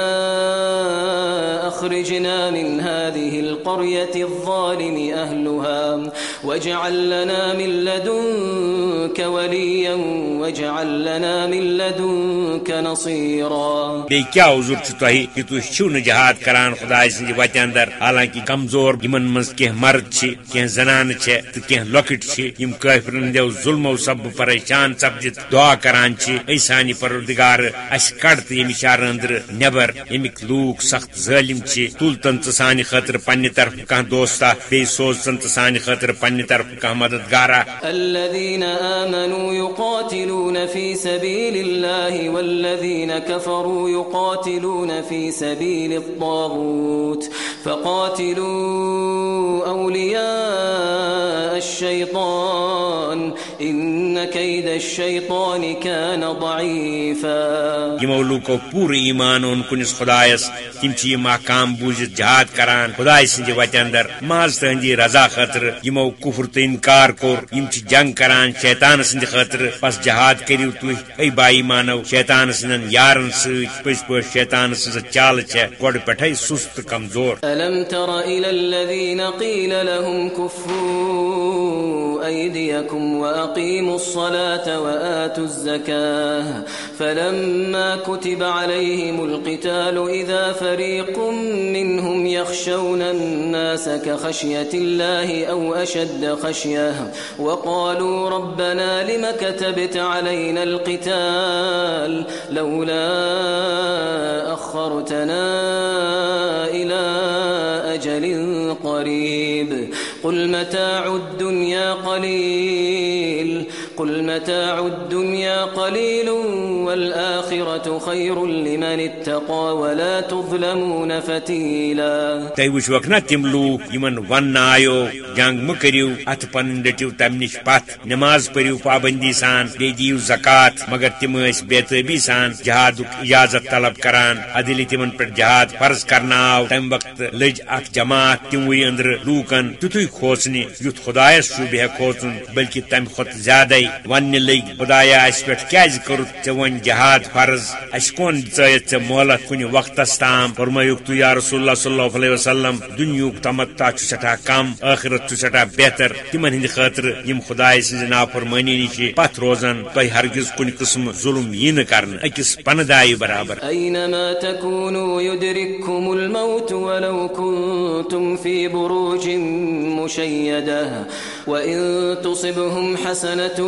أخرجنا من هذه القرية الظالم أهلها واجعل لنا من لدنك وليا واجعل لنا من لدنك نصيرا. بیٚیہِ کیٛاہ عذر چھُ کہِ تُہۍ چھِو نہٕ جہاد کران خداے سٕنٛدِ وتہِ اندر حالانکہِ کمزور یِمن منٛز کینٛہہ مرد چھِ کینٛہہ زنانہٕ چھےٚ تہٕ کینٛہہ لۄکٕٹۍ چھِ یِم کٲفرن ہٕنٛدیو ظُلمو سببہٕ پریشان سپدِتھ دعا کران چھِ اے سانہِ پروردگار اسہِ کڑ تہٕ ییٚمہِ شہرٕ أنٛدرٕ نٮ۪بر ییٚمِکۍ لوٗکھ سخت ظٲلِم چھِ تل ژ سانہ خاطر پنہ طرف کان دوستا بی سوز ژ سانہ خاطر پنہ طرف کان مددگارا الذين آمنوا يقاتلون يقاتلون في سبيل الله والذين كفروا يقاتلون في سبيل الطاغوت فقاتلوا أولياء الشيطان إن كيد الشيطان كان ضعيفا. يمو لوكو پور ایمان اون کنس خدایس تم چھ محکام بوزت جہاد کران خدای سند وت اندر ماز تہندی رضا خاطر یمو کفر تو انکار کور یم جنگ کران شیطان سند خاطر پس جہاد کریو تو ای بائی مانو، شیطان سندن یارن ست پس پس شیطان سز چال چھ گڈ پٹھے سست کمزور۔ الم تر الى الذين قيل لهم كفوا ايديكم واقيموا الصلاه واتوا الزكاه فلما كتب عليهم القتال اذا فريق منهم يخشون الناس كخشيه الله او اشد خشيه وقالوا ربنا لم كتبت علينا القتال لولا أخرتنا إلى أجل قريب. قل متاع الدنيا قليل. قل متاع الدنيا قليل والآخرة خير لمن اتقى ولا تظلمون فتيلا۔ تي وشوكنا تم لوك يمن ون آيو جنگ مکریو ات پن رٹو تم پت نماز پریو پابندی سان بی دیو زکات، مگر تم اس بےتبی سان جہاد اجازت طلب کران۔ عدل تمن پر جہاد فرض کرنا آو تم وقت لج اخ جماعت تموی اندر لوکن تتوی کھوچنی یت خدایس شو بہ کھوچن بلکہ تم خود زیادہ ون لگ خدایا اس پہ کیا کرت ٹھے ون جہاد فرض؟ اس کون ٹھیک ٹھے مہلت کن وقت تام؟ فرمایوک تو یا رسول اللہ صلی اللہ علیہ وسلم دنیوک تمتا سٹھا کم، آخرت چھ سٹھا بہتر۔ تمن ہند خاطر یم خدا سز نافرمانی نش پت روزان تہ ہرگز کن قسم ظلم یہ کرن۔ اکس پن دائی برابر اينما تكونوا يدرككم الموت ولو كنتم في بروج مشيده وان تصبهم حسنه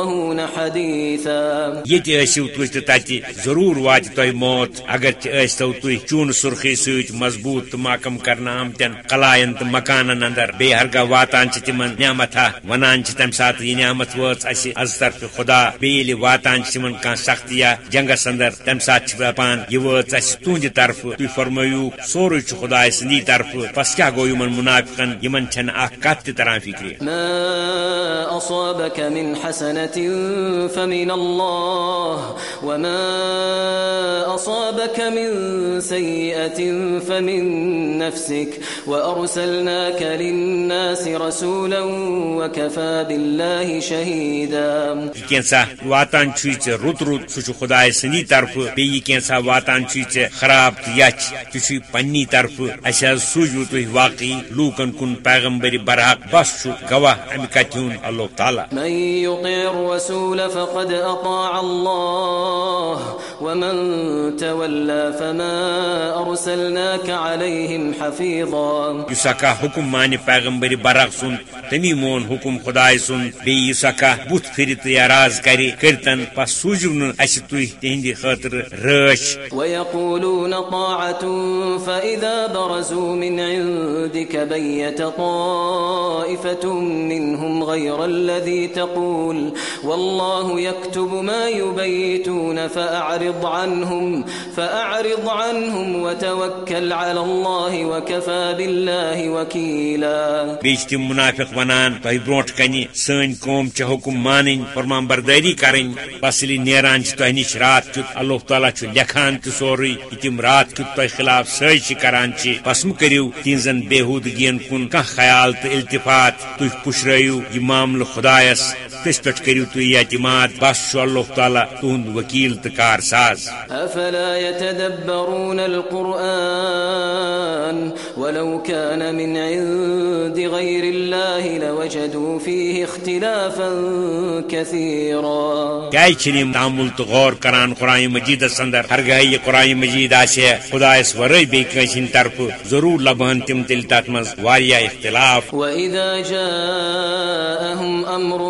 يفقهون حديثا. يتي تھی تتي ضرور وات تہ موت اگر تو تھی چون سرخی ست مضبوط تو محکم کرنا آمتن قلائن تو مکانن اندر بے ہرگاہ واتان تم نعمت ونان تمہ سات یہ نعمت وچ از طرف خدا بیل واتان تم کان سختیا جنگس اندر تم سات دپان یہ وچ تہند طرف تھی فرمایو سوری خدا سندی طرف پس کیا گو یمن منافقن یمن کت تہ تران فکر۔ ما اصابك من حسنه فمن الله وما اصابك من سيئه فمن نفسك وارسلناك للناس رسولا وكفى بالله شهيدا. کینسا واتان چھ رت رت سہ خدا سندی طرف بی کینسا واتان چھ خراب تو یچ تھی پنی طرف. اس سوجو تھی واقعی لوکن کن پیغمبر برحق بس چھ گواہ امہ کتھ اللہ تعالی. من يطيع الرسول فقد اطاع الله ومن تولى فما ارسلناك عليهم حفيظا. یسکا حکم مان پیغمبر برق سن تمی مون حکم خدائے سن بی یسکا بت پھرت اراز کری کرتن پس سوجو ن اس تہندی خاطر رش. ويقولون طاعة فإذا برزوا من عندك بيت طائفة منهم غير الذي تقول والله يكتب ما يبيتون فأعرض عنهم فأعرض عنهم وتوكل على الله وكفى بالله وكيلا. تم منافق ونان تہ بروٹ کنی سن قوم چھ حکم مانن فرمان برداری کرن بس یلی نیران چھ تہ نش رات کیت اللہ تعالی چھ لکھان تہ سوری تم رات کیت تہ خلاف سٲزی کران چھ پس مہ کریو تہنزن بےحودگین کن کان خیال تہ التفات تہ پشرایو یہ معاملہ خدایس تس پہ کرو تھی اعتماد بس اللہ تعالیٰ تہد وکیل تو کار سا أفلا يتدبرون القرآن ولو كان من عند غير الله لوجدوا فيه اختلافا كثيرا. کیا چھنم تعمل تو غور کران قرآن مجید اندر ہرگاہ یہ قرآن مجید آسے خدایس ورے بی کنس ہند طرف ضرور لبان تم تیل تات مز واریاہ اختلاف۔ وإذا جاءهم أمر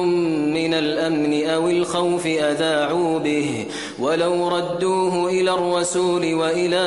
من الأمن أو الخوف أذاعوا به ولو ردوه إلى الرسول وإلى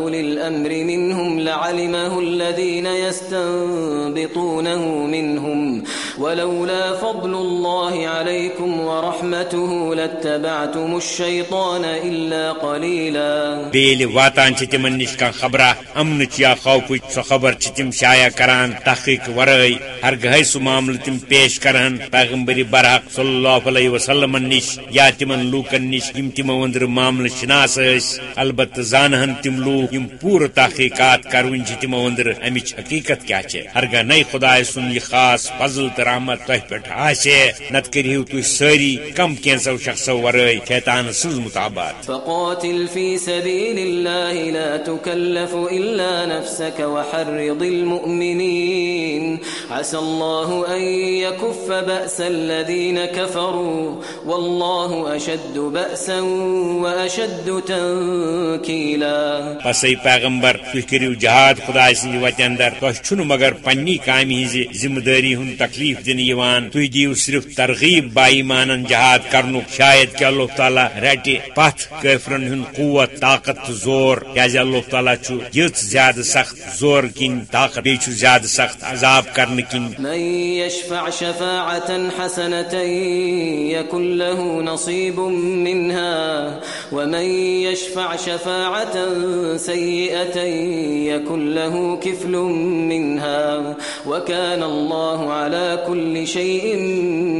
أولي الأمر منهم لعلمه الذين يستنبطونه منهم ولولا فضل الله عليكم ورحمته لاتبعتم الشيطان إلا قليلا. بیل واتان چھ تمن نش کان خبرہ، امن یا خوف سو خبر چھ تم شایع کران، تحقیق ورٲے ہرگاہ سو معاملہ تم پیش کران پیغمبر برحق صلی اللہ علیہ وسلم نش، یا تمن لوکن نش، یم تم وندر معاملہ شناس اس البتہ زانہن تم لوک یم پور تحقیقات کرون چھ تم وندر امچ حقیقت کیا چھ ہرگاہ نئی خدا سن یہ خاص فضل تر رحمت تہ پہ آسے نت کریو تھی ساری کم کینسو شخصو ورائے شیطان سز مطابات فقاتل في سبيل الله لا تكلف إلا نفسك وحرض المؤمنين عسى الله أن يكف بأس الذين كفروا والله أشد بأسا وأشد تنكيلا۔ پس ای پیغمبر تھی کرو جہاد خدا سند وتہ اندر تہ مگر پنی کامہ ہز ذمہ داری ہند تکلیف دن تھی دیو صرف ترغیب بائیمانن جہاد کرن شاید کہ اللہ تعالیٰ رٹہ پتھ قفرن ہند قوت، طاقت، زور کیاز اللہ تعالیٰ یت زیادہ سخت، زور کن، طاقت بیچ زیادہ سخت، عذاب کرنے کن. من يشفع شفاعة حسنة يكن له نصيب منها ومن يشفع شفاعة سيئة يكن له كفل منها وكان الله على كل شيء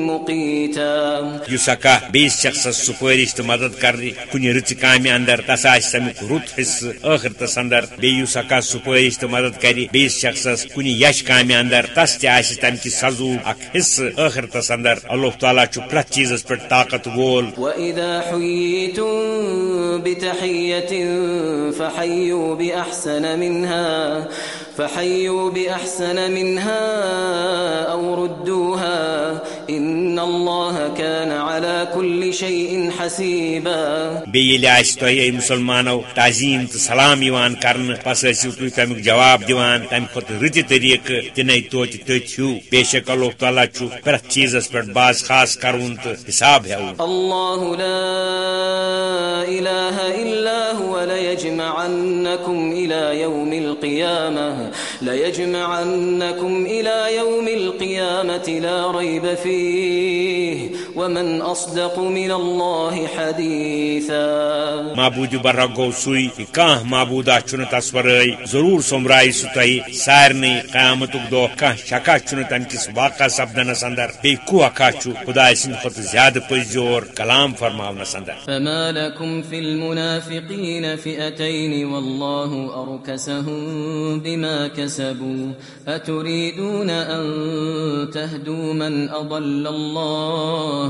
مقيتا. یسکا بیس شخص سپارش تو مدد کرنی کن رچ کام اندر تس آس تمیک رت اندر. بیٚیہِ یُس ہکا سپارش تو مدد کر بیس شخصس کن یش کامہ اندر تس تہ آسہِ تمہ کہِ سزو اکھ حصہ ٲخرتس اندر. اللہ تعالیٰ چھُ پرٛٮ۪تھ چیٖزس پٮ۪ٹھ طاقت وول. وإذا حييتم بتحية فحيوا بأحسن منها فحيوا بأحسن منها أو ردوها إن الله كان على كل شيء حسيبا. تہ اے مسلمانو تعظیم تو سلام یوان کرن پس ٲسِو تُہۍ تمیُک جواب دِوان تمہِ کھۄتہٕ رٕتہِ طریقہٕ تِنَے توتہِ تٔتھۍ ہیوٗ بے شک اللہ تعالیٰ چھُ پرٛٮ۪تھ چیٖزس پٮ۪ٹھ باز خاص کرُن تہٕ حساب ہٮ۪وُن الله لا إله إلا هو ليجمعنكم إلى يوم القيامة ليجمعنكم إلى يوم القيامة لا ريب فيه. ومن أصدق من الله حديثا معبود برا گو سوی کان معبودا چھ تس ورائے ضرور تہ سارے قیامت دہ کان شکا چھ تم کس واقع سپدنس اندر بی کو اکا چھ خدا سند کھت زیادہ پز اور کلام فرماونس اندر فما لكم في المنافقين فئتين والله أركسهم بما كسبوا۔ أتريدون أن تهدوا من أضل الله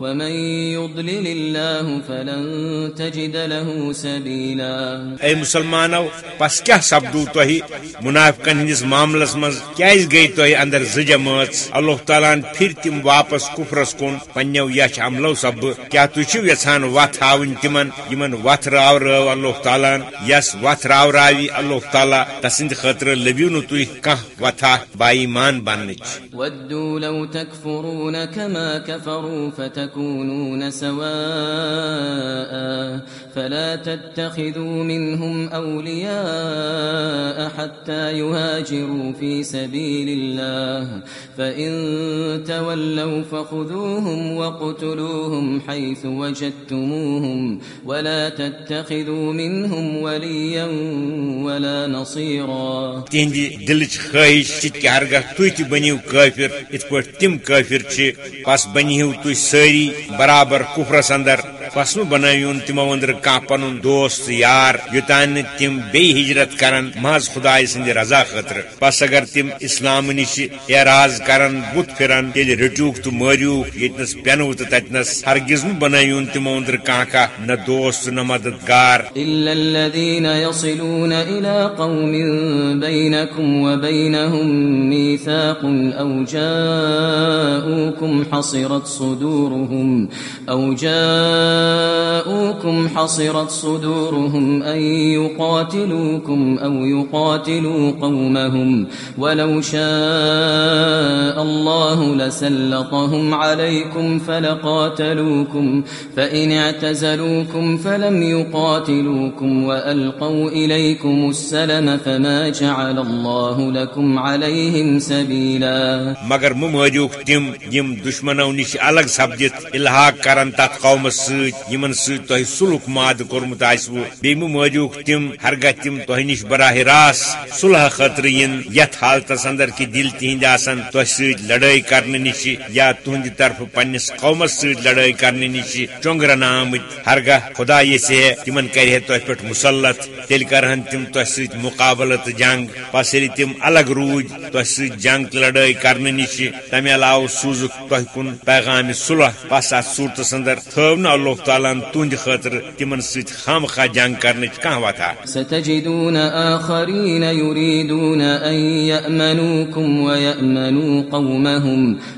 ومن يضلل الله فلن تجد له سبيلا. اے مسلمانو پس کیا سپدو تہ منافقن ہندس معاملس مز کیاز گئی تہ اندر زٕ جماعت اللہ تعالیٰ پھر تم واپس کفرس کن پنو یچ عملو سب کیا تھی چھو یژھان وت ہاون تمن؟ یمن وت راو رو اللہ تعالیٰ یس وت راو راوی اللہ تعالیٰ تسند خاطر لبیو نو تھی کان وتھا با ایمان بننچ ودوا لو تكفرون كما كفروا فتكونون سواء فلا تتخذوا منهم أولياء حتى يهاجروا في سبيل الله فإن تولوا فخذوهم وقتلوهم حيث وجدتموهم ولا تتخذوا منهم وليا ولا نصيرا تہندِ دلچ خواہش چھ کہ ہرگاہ تُہۍ تہِ بنیو کٲفر یِتھ پٲٹھۍ تِم کٲفر چھِ بس بنیو تُہۍ سٲری برابر کفرس اندر۔ پس بنائیون تمو اندر کان پن دوست یار، یوتان تم بی ہجرت کرن، محض خدا سند رضا خاطر پس اگر تم اسلام نش اعراض کرن بت پھرن تیل رٹوک تو مریوک یتنس پینو تو تتنس. ہرگز نو بنائیون تمو اندر کان کا نہ دوست، نہ مددگار. إلا الذين يصلون إلى قوم بينكم وبينهم ميثاق أو جاءوكم حصرت صدورهم أو جاءوكم جاءوكم حصرت صدورهم أن يقاتلوكم أو يقاتلوا قومهم ولو شاء الله لسلطهم عليكم فلقاتلوكم فإن اعتزلوكم فلم يقاتلوكم وألقوا إليكم السلم فما جعل الله لكم عليهم سبيلا. مگر مموجوک تم یم دشمنو نش الگ سپدت الحاق کرن تات قوم سمن ستہ سلوک ماد کورمت آسو بی مموجوک تم ہرگہ تم تہ نش براہ راس صلح خطر ین یت حالتس اندر کی دل تہند آسن تہ ست لڑائی کرنے نش یا تہند طرف پنس قومس ست لڑائی کرنے نش چونگرن آمت ہرگہ خدا یسے تمن کرے تہ پہ مسلط تیل کرہن تم تہ ست مقابلت جنگ پس یل تم الگ روج تہ ست جنگ لڑائی کرنے نش، تمہ علاوہ سوزک تہ کن پیغام صلح پس ات صورتس اندر تھو نا اللہ تعالیٰ تہند خاطر تمن ست خام خا جنگ کرنے کھانا وتھا۔ ستجدون آخرين يريدون أن يأمنوكم ويأمنوا قومهم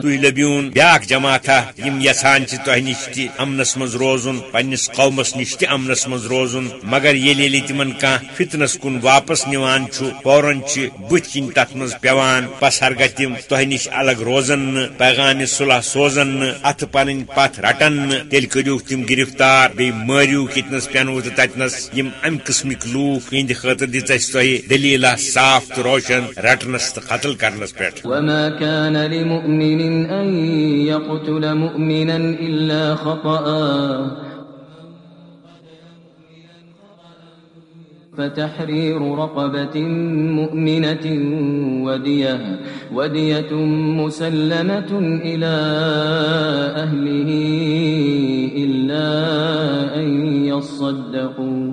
تھی لبیون بیاکھ جماعتہ یم یسان تہ نش تہ امنس مز روزن پنس قومس نش تہ امنس مز روزن۔ مگر یل یل تمن کان فتنس کن واپس نوان فوراً بت کن تت مز پیوان۔ پس ہرگہ تم تہ نش الگ روزن پیغام صلح سوزن ات پن پت رٹن۔ تیل کرو تم گرفتار بی مریو کتنس پینو تو تتنس۔ یم ام قسمک لوک ہند خاطر دت تہ دلیلہ صاف تو روشن رٹنس تو قتل کرنس پہ وما كان لمؤمن أن يقتل مؤمنا إلا خطأ. فتحرير رقبة مؤمنة ودية ودية مسلمة إلى أهله إلا أن يصدقوا.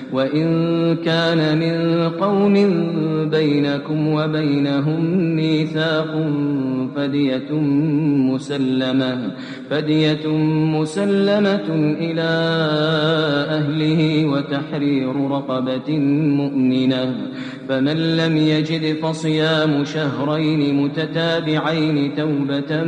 وإن كان من قوم بينكم وبينهم ميثاق فدية مسلمة فدية مسلمة إلى أهله وتحرير رقبة مؤمنة فمن لم يجد فصيام شهرين متتابعين توبة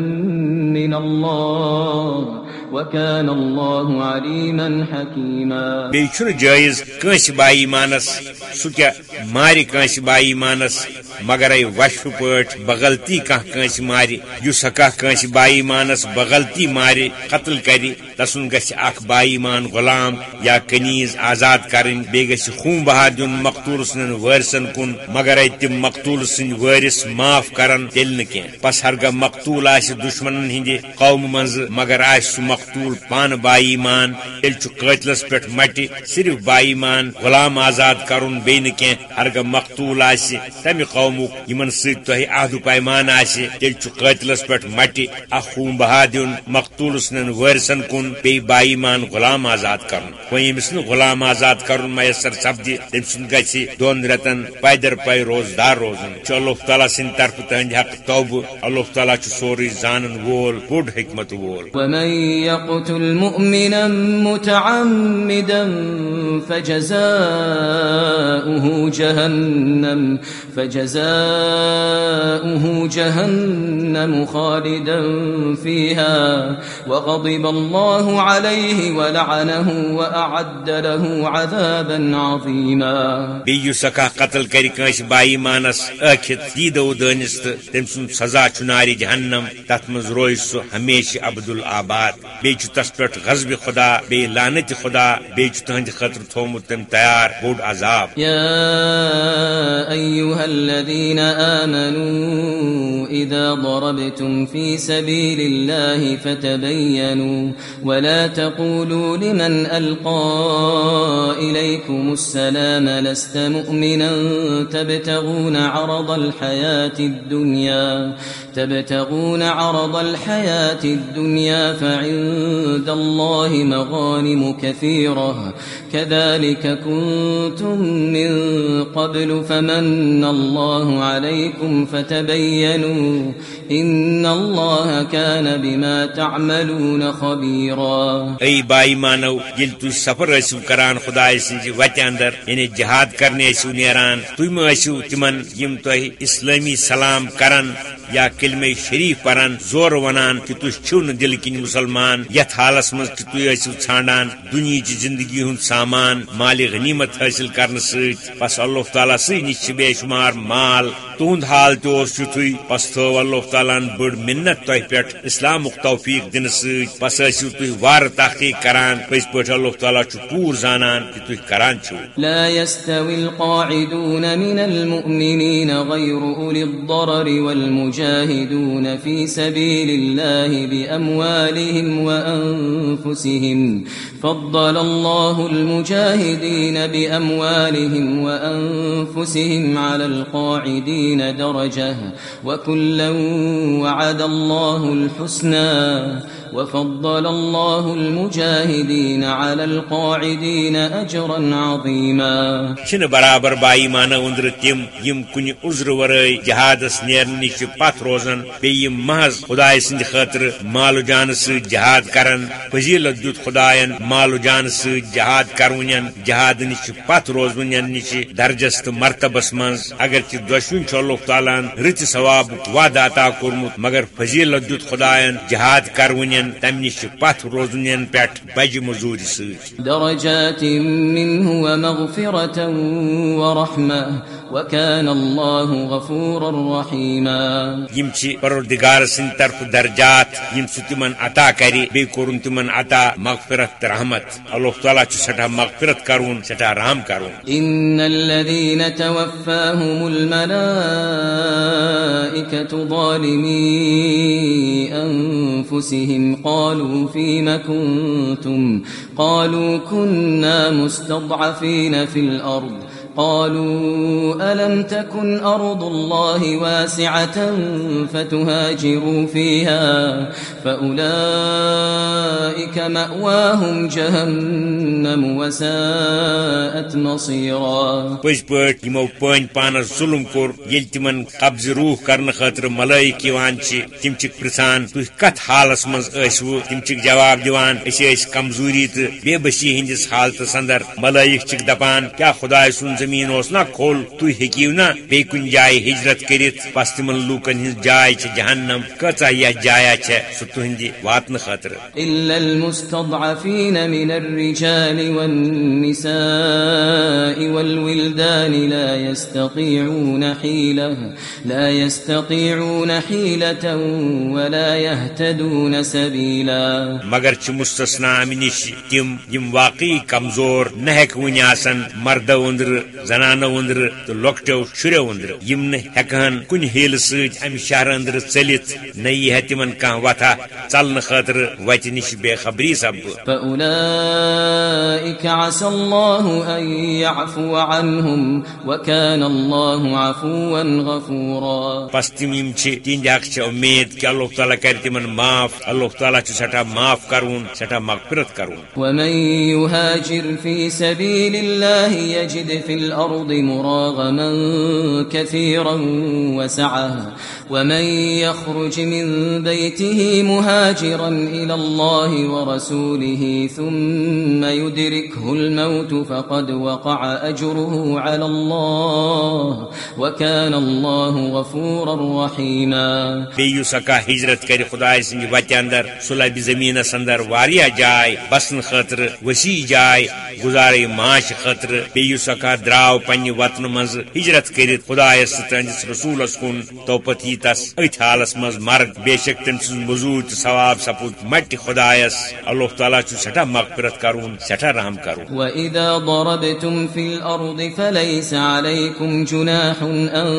من الله وكان الله عليما حكيما بيچھر جائز کنس بائی مانس سہ ماری کنس بائی مانس مگر ای وشف پٹ بغلتی کان کنس ماری اس ہکا کنس بائی مانس بغلتی ماری، قتل کری۔ تسن گھ اخ مان غلام یا کنیز آزاد کرن بی گھ خون بہا دن مقتول سن ورسن کن، مگر تم مقتول سن ورس معاف کرن تیل نہ کی پس ہرگہ مقتول آس دشمن ہند قوم مز مگر آس سہ مقتول پان بائی مان تیل قتلس پہ مٹی صرف بائی مان غلام آزاد کرن بی نہ کی ہرگہ مقتول آس تمہ قومک یمن ست تہ عہد پیمان آس تیل قتلس پہ مٹی اخ خون بہا دن مقتول سن ورسن کن۔ بی بائی مان غلام آزاد کرن۔ و یمس نہ غلام آزاد کرن، میسر سپدی تم سن گژھِ دون رتن پیدر پے روزدار روزن۔ چھ اللہ تعالیٰ سن طرف تہند حق توبہ اللہ تعالیٰ چھ سوری زانن وول بوڑ حکمت وول۔ ومن يقتل مؤمنا متعمدا فجزاؤه جهنم فجزاؤه جهنم خالدا فيها۔ وغضب الله عليه ولعنه وأعد له عذابا عظيما. بيو سكا قتل كري كنش باي مانس اكت ديدو دانست. تم سن سزا چناري جهنم. تات مز روي سو هميش عبد الآباد. بيچ تس پٹ غضب خدا. بي لعنت خدا. بيچ تهند خطر ثومت تم تیار. بود عذاب. يا أيها الذين آمنوا إذا ضربتم في سبيل الله فتبينوا. ولا تقولوا لمن ألقى إليكم السلام لست مؤمنا تبتغون عرض الحياة الدنيا تبتغون عرض الحياة الدنيا فعند الله مغانم كثيرة. كذلك كنتم من قبل فمن الله عليكم فتبينوا إن الله كان بما تعملون خبيرا. أي باي مانو، جلتو سفر اسو کران خدا سنجي وتي اندر یعنی يعني جهاد کرنے اسو نیران تو ما اسو تمن، یم تو اسلامی سلام کرن یا کلمہ شریف پران، زور ونان کہ تھی چھو دل کن مسلمان یت حالس مز کہ تھی ٲسِو ژھانڈان دنیا زندگی ہند سامان، مال غنیمت حاصل کرنے ست بس اللہ تعالیٰ سی نش بے شمار مال۔ تہد حال تس بس تھو اللہ تعالیٰ بڑ منت تہ پہ اسلام توفیق دن ست بس تھی وار تحقیق کران پز پہ اللہ تعالیٰ پور زانان کہ تھی کران چھو۔ لا يستوي القاعدون من المؤمنين غير أولي الضرر في سبيل الله بأموالهم وأنفسهم. فضل الله المجاهدين بأموالهم وأنفسهم على القاعدين. درجة وكلا وعد الله الحسنى وفضل الله المجاهدين على القاعدين أجرا عظيما. شن برابر بائی مانا اندر تم یم کن عذر ورائے جہادس نیرن نش پت روزن بیم محض خدا سند خاطر مال جان س جہاد کرن، فضیلت دیت خداین مال جان س جہاد کرون جہاد نش پت روزن نش درجس تو مرتبس من اگر چھ دشون چھ اللہ تعالیٰ رت ثواب وعدہ عطا کورمت مگر فضیلت دیت خداین جہاد تمہ تم نش پت روزن پہ بجہ مزوری درجات وكان الله غفورا رحيما يم چھ پروردگار سن طرف درجات يم ستمن عطا کری بی کورن تمن عطا مغفرت رحمت. الله تعالی چھ سٹا مغفرت کرون سٹا رحم کرون. ان الذين توفاهم الملائكه ظالمي انفسهم قالوا فيما كنتم قالوا كنا مستضعفين في الارض. قالوا ألم تكن أرض الله واسعة فتهاجروا فيها فأولئك مأواهم جهنم وساءت مصيرا. پز پٲٹھۍ یِمو پٲنۍ پانس ظُلم کوٚر، ییٚلہِ تِمن قبضہٕ روح کرنہٕ خٲطرٕ ملٲیِک یِوان چھِ، تِم چھِکھ پرژھان، تُہۍ کتھ حالس منٛز ٲسوٕ؟ تِم چھِکھ جواب دِوان، أسۍ ٲسۍ کمزوری تہٕ بے بسی ہٕنٛدِس حالتس اندر ملٲیِک چھِکھ دپان، کیٛاہ خۄداے سُنٛد زمین اس نا کھول تھی ہیکو نا بی کن جائے ہجرت کرت بس تم لوکن ہز جائے جہنم۔ کچا یہ جایا سہ تہند واتن خاطر۔ الا المستضعفين من الرجال والنساء والولدان لا يستطيعون حيلة لا يستطيعون حيلة ولا يهتدون سبيلا۔ مگر چھ مستثنا منش تم یم واقعی کمزور نہ ہیک ونی آسن مرد اندر زنانو اندر تو لوکٹو شریو اندر یم نہ ہکان کن ہیل سۭتۍ امہِ شہر اندر ژٔلِتھ۔ نہ یی تِمن کانٛہہ وتھا۔ ژلنہٕ خٲطرٕ وتہِ نِش بے خبری سپدٕ غفورا۔ پس تم یم چھ تہنٛدِ حق چھِ امید کہ اللہ تعالیٰ کرِ تِمن معاف۔ اللہ تعالیٰ چھُ سٮ۪ٹھاہ معاف کرون سٮ۪ٹھاہ مغفرت کرون ومن يهاجر في سبيل الله يجد في الأرض مراغما كثيرا وسعة ومن يخرج من بيته مهاجرا إلى الله ورسوله ثم يدركه الموت فقد وقع أجره على الله وكان الله غفورا رحيما بیو سکا ہجرت کر خدا سند وتہ اندر سلب زمینس اندر واریاہ جائے، بسن خاطر وسیع جائے، گزارے معاش خاطر بیو سکا دراو پنہ وطن مز ہجرت کرت خدایس تہندس رسولس کن توپت یہ تس ات حالس مز مرگ بے شک تم سن مزور تو ثواب سپود مٹ خدایس اللہ تعالیٰ چھ سٹھا مغفرت کرون سٹھا رحم کرون۔ وَإِذَا ضَرَبْتُمْ فِي الْأَرْضِ فَلَيْسَ عَلَيْكُمْ جُنَاحٌ أَن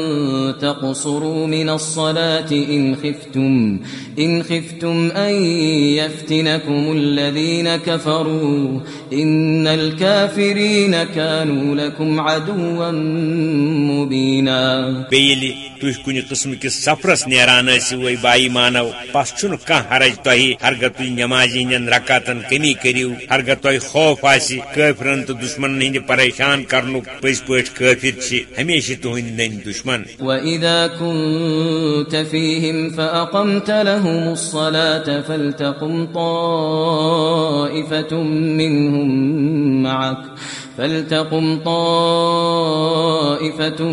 تَقْصُرُوا مِنَ الصَّلَاةِ إِنْ خِفْتُمْ إِنْ خِفْتُمْ أَن يَفْتِنَكُمُ الَّذِينَ كَفَرُوا إِنَّ الْكَافِرِينَ كَانُوا لَكُمْ عَدُوًّا مُبِينًا بیلی تھی کن قسم کس سفرس نیران وی بائی مانو۔ پس چھ کھانا حرج تہ ہرگہ تھی نماز ہند رکاتن کمی کرو ہرگہ تہ خوف آسی۔ قفرن تو دشمن ہند پریشان کرن پز پہ قفر ہمیشہ تہند نن دشمن۔ وَإِذَا كُنْتَ فِيهِمْ فَأَقَمْتَ لَهُمُ الصَّلَاةَ فَلْتَقُمْ طَائِفَةٌ مِّنْهُمْ مَعَكَ۔ فلتقم طائفة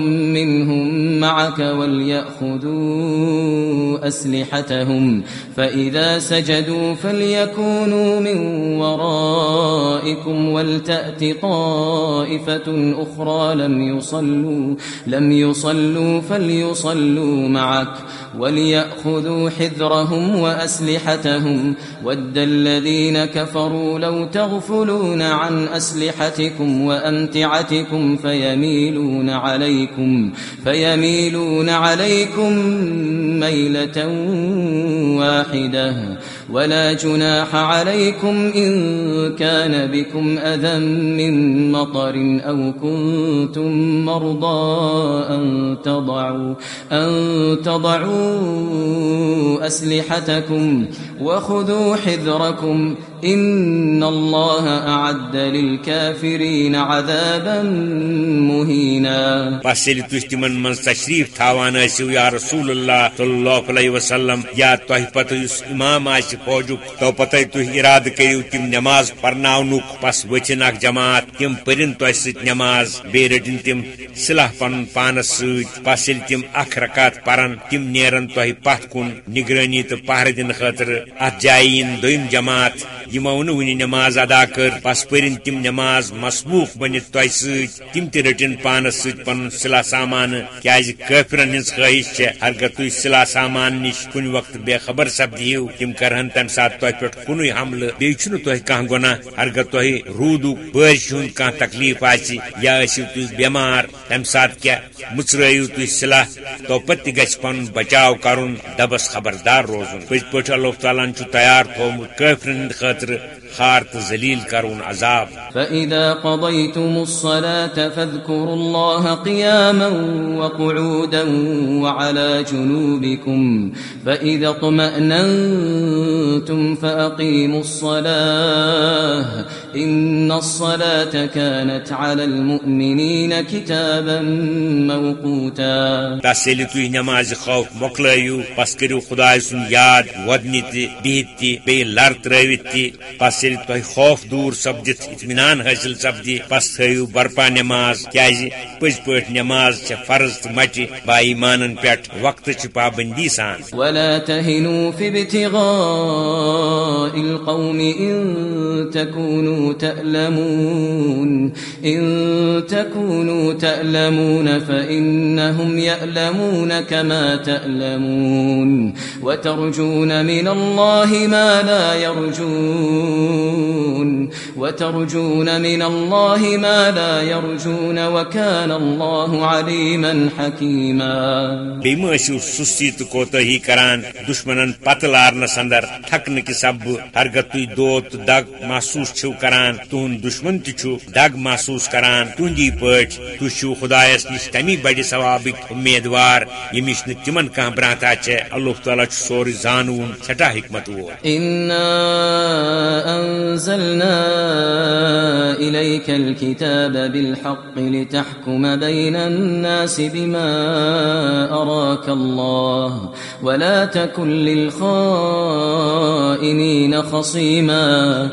منهم معك وليأخذوا أسلحتهم فإذا سجدوا فليكونوا من ورائكم ولتأت طائفة أخرى لم يصلوا, لم يصلوا فليصلوا معك وليأخذوا حذرهم وأسلحتهم. ود الذين كفروا لو تغفلون عن أسلحتكم وأمتعتكم فيميلون عليكم فيميلون عليكم ميلة واحدة ولا جناح عليكم إن كان بكم أذى من مطر أو كنتم مرضى أن تضعوا, أن تضعوا أسلحتكم وخذوا حذركم إن الله أعد للكافرين عذابا مهينا. بس يلي تشتمن من تشريف تاوان اسيو يا رسول الله صلى الله عليه وسلم يا توهي پتو يس امام آسي فوجك تو پتو توهي اراد كريو تم نماز پرناونوك پس وچن اك جماعت تم پرن تو ست نماز بے رٹن تم سلاح پن پانس سوت پس يلي تم اخ رکات پرن، تم نیرن توهي پت کن نگرانی تو پہر دن خاطر ات جائین دویم جماعت۔ یمو نماز ادا کر پس پرن تم نماز مسبوق بنت تہ ست تم تہ رٹن پانس ست پن سلا سامان، کیاز کافرن ہز خواہش ہرگہ تھی سلا سامان نش کن وقت بے خبر سپدیو تم کرہن تم سات تہ پہ کن حملہ۔ بیچ تہ کھانا گناہ ہرگہ تہ رود بارش ہند کھانا تکلیف آسی یا ٲسِو تُہۍ بٮ۪مار تمہِ ساتہٕ کیٛاہ مٕژرٲیِو تُہۍ سِلاح تو پتہٕ تہِ گژھِ دبس خبردار روزُن۔ پٔزۍ پٲٹھۍ اللہ تعالیٰ ہن چھُ تیار تھوٚومُت کٲفرن ہٕنٛدِ خٲطرٕ خار ذلیل کرون عذاب۔ فإذا قضيتم الصلاة فاذكروا الله قياما وقعودا وعلى جنوبكم فإذا اطمأننتم فأقيموا الصلاة إن الصلاة كانت على المؤمنين كتابا موقوتا۔ تسلی تھی نماز خوف مکلو پس کرو خدا سن یاد ودنی تہ بہت تہ بی لر تروت تہ پس یل تہ خوف دور سپدت، اطمینان حاصل سپدی، پس تھو برپا نماز، کیاز پز پہ نماز چھ فرض تو مچہ با ایمان پہ وقت چھ پابندی سان۔ ولا تهنوا في ابتغاء القوم إن تكونوا تألمون۔ إن تكونوا تألمون فإنهم يألمون كما تألمون۔ وترجون من الله ما لا يرجون۔ وترجون من الله ما لا يرجون وكان الله عليما حكيما بیمسو سستی تو کوتہی کران دشمنن پتہ لارنس اندر کہ سب تھی دود دگ محسوس چھو کر کران تہد دشمن تہ دگ محسوس کران تہندی پٹ تھی خدایس نش تمی بڑ ثوابک امیدوار یمش نمن کھانا برانتا چھ اللہ تعالیٰ سوری زانون سٹھا حکمت وول إليك الكتاب بالحق لتحكم بين الناس بما أراك الله ولا تكن للخائنين خصيما.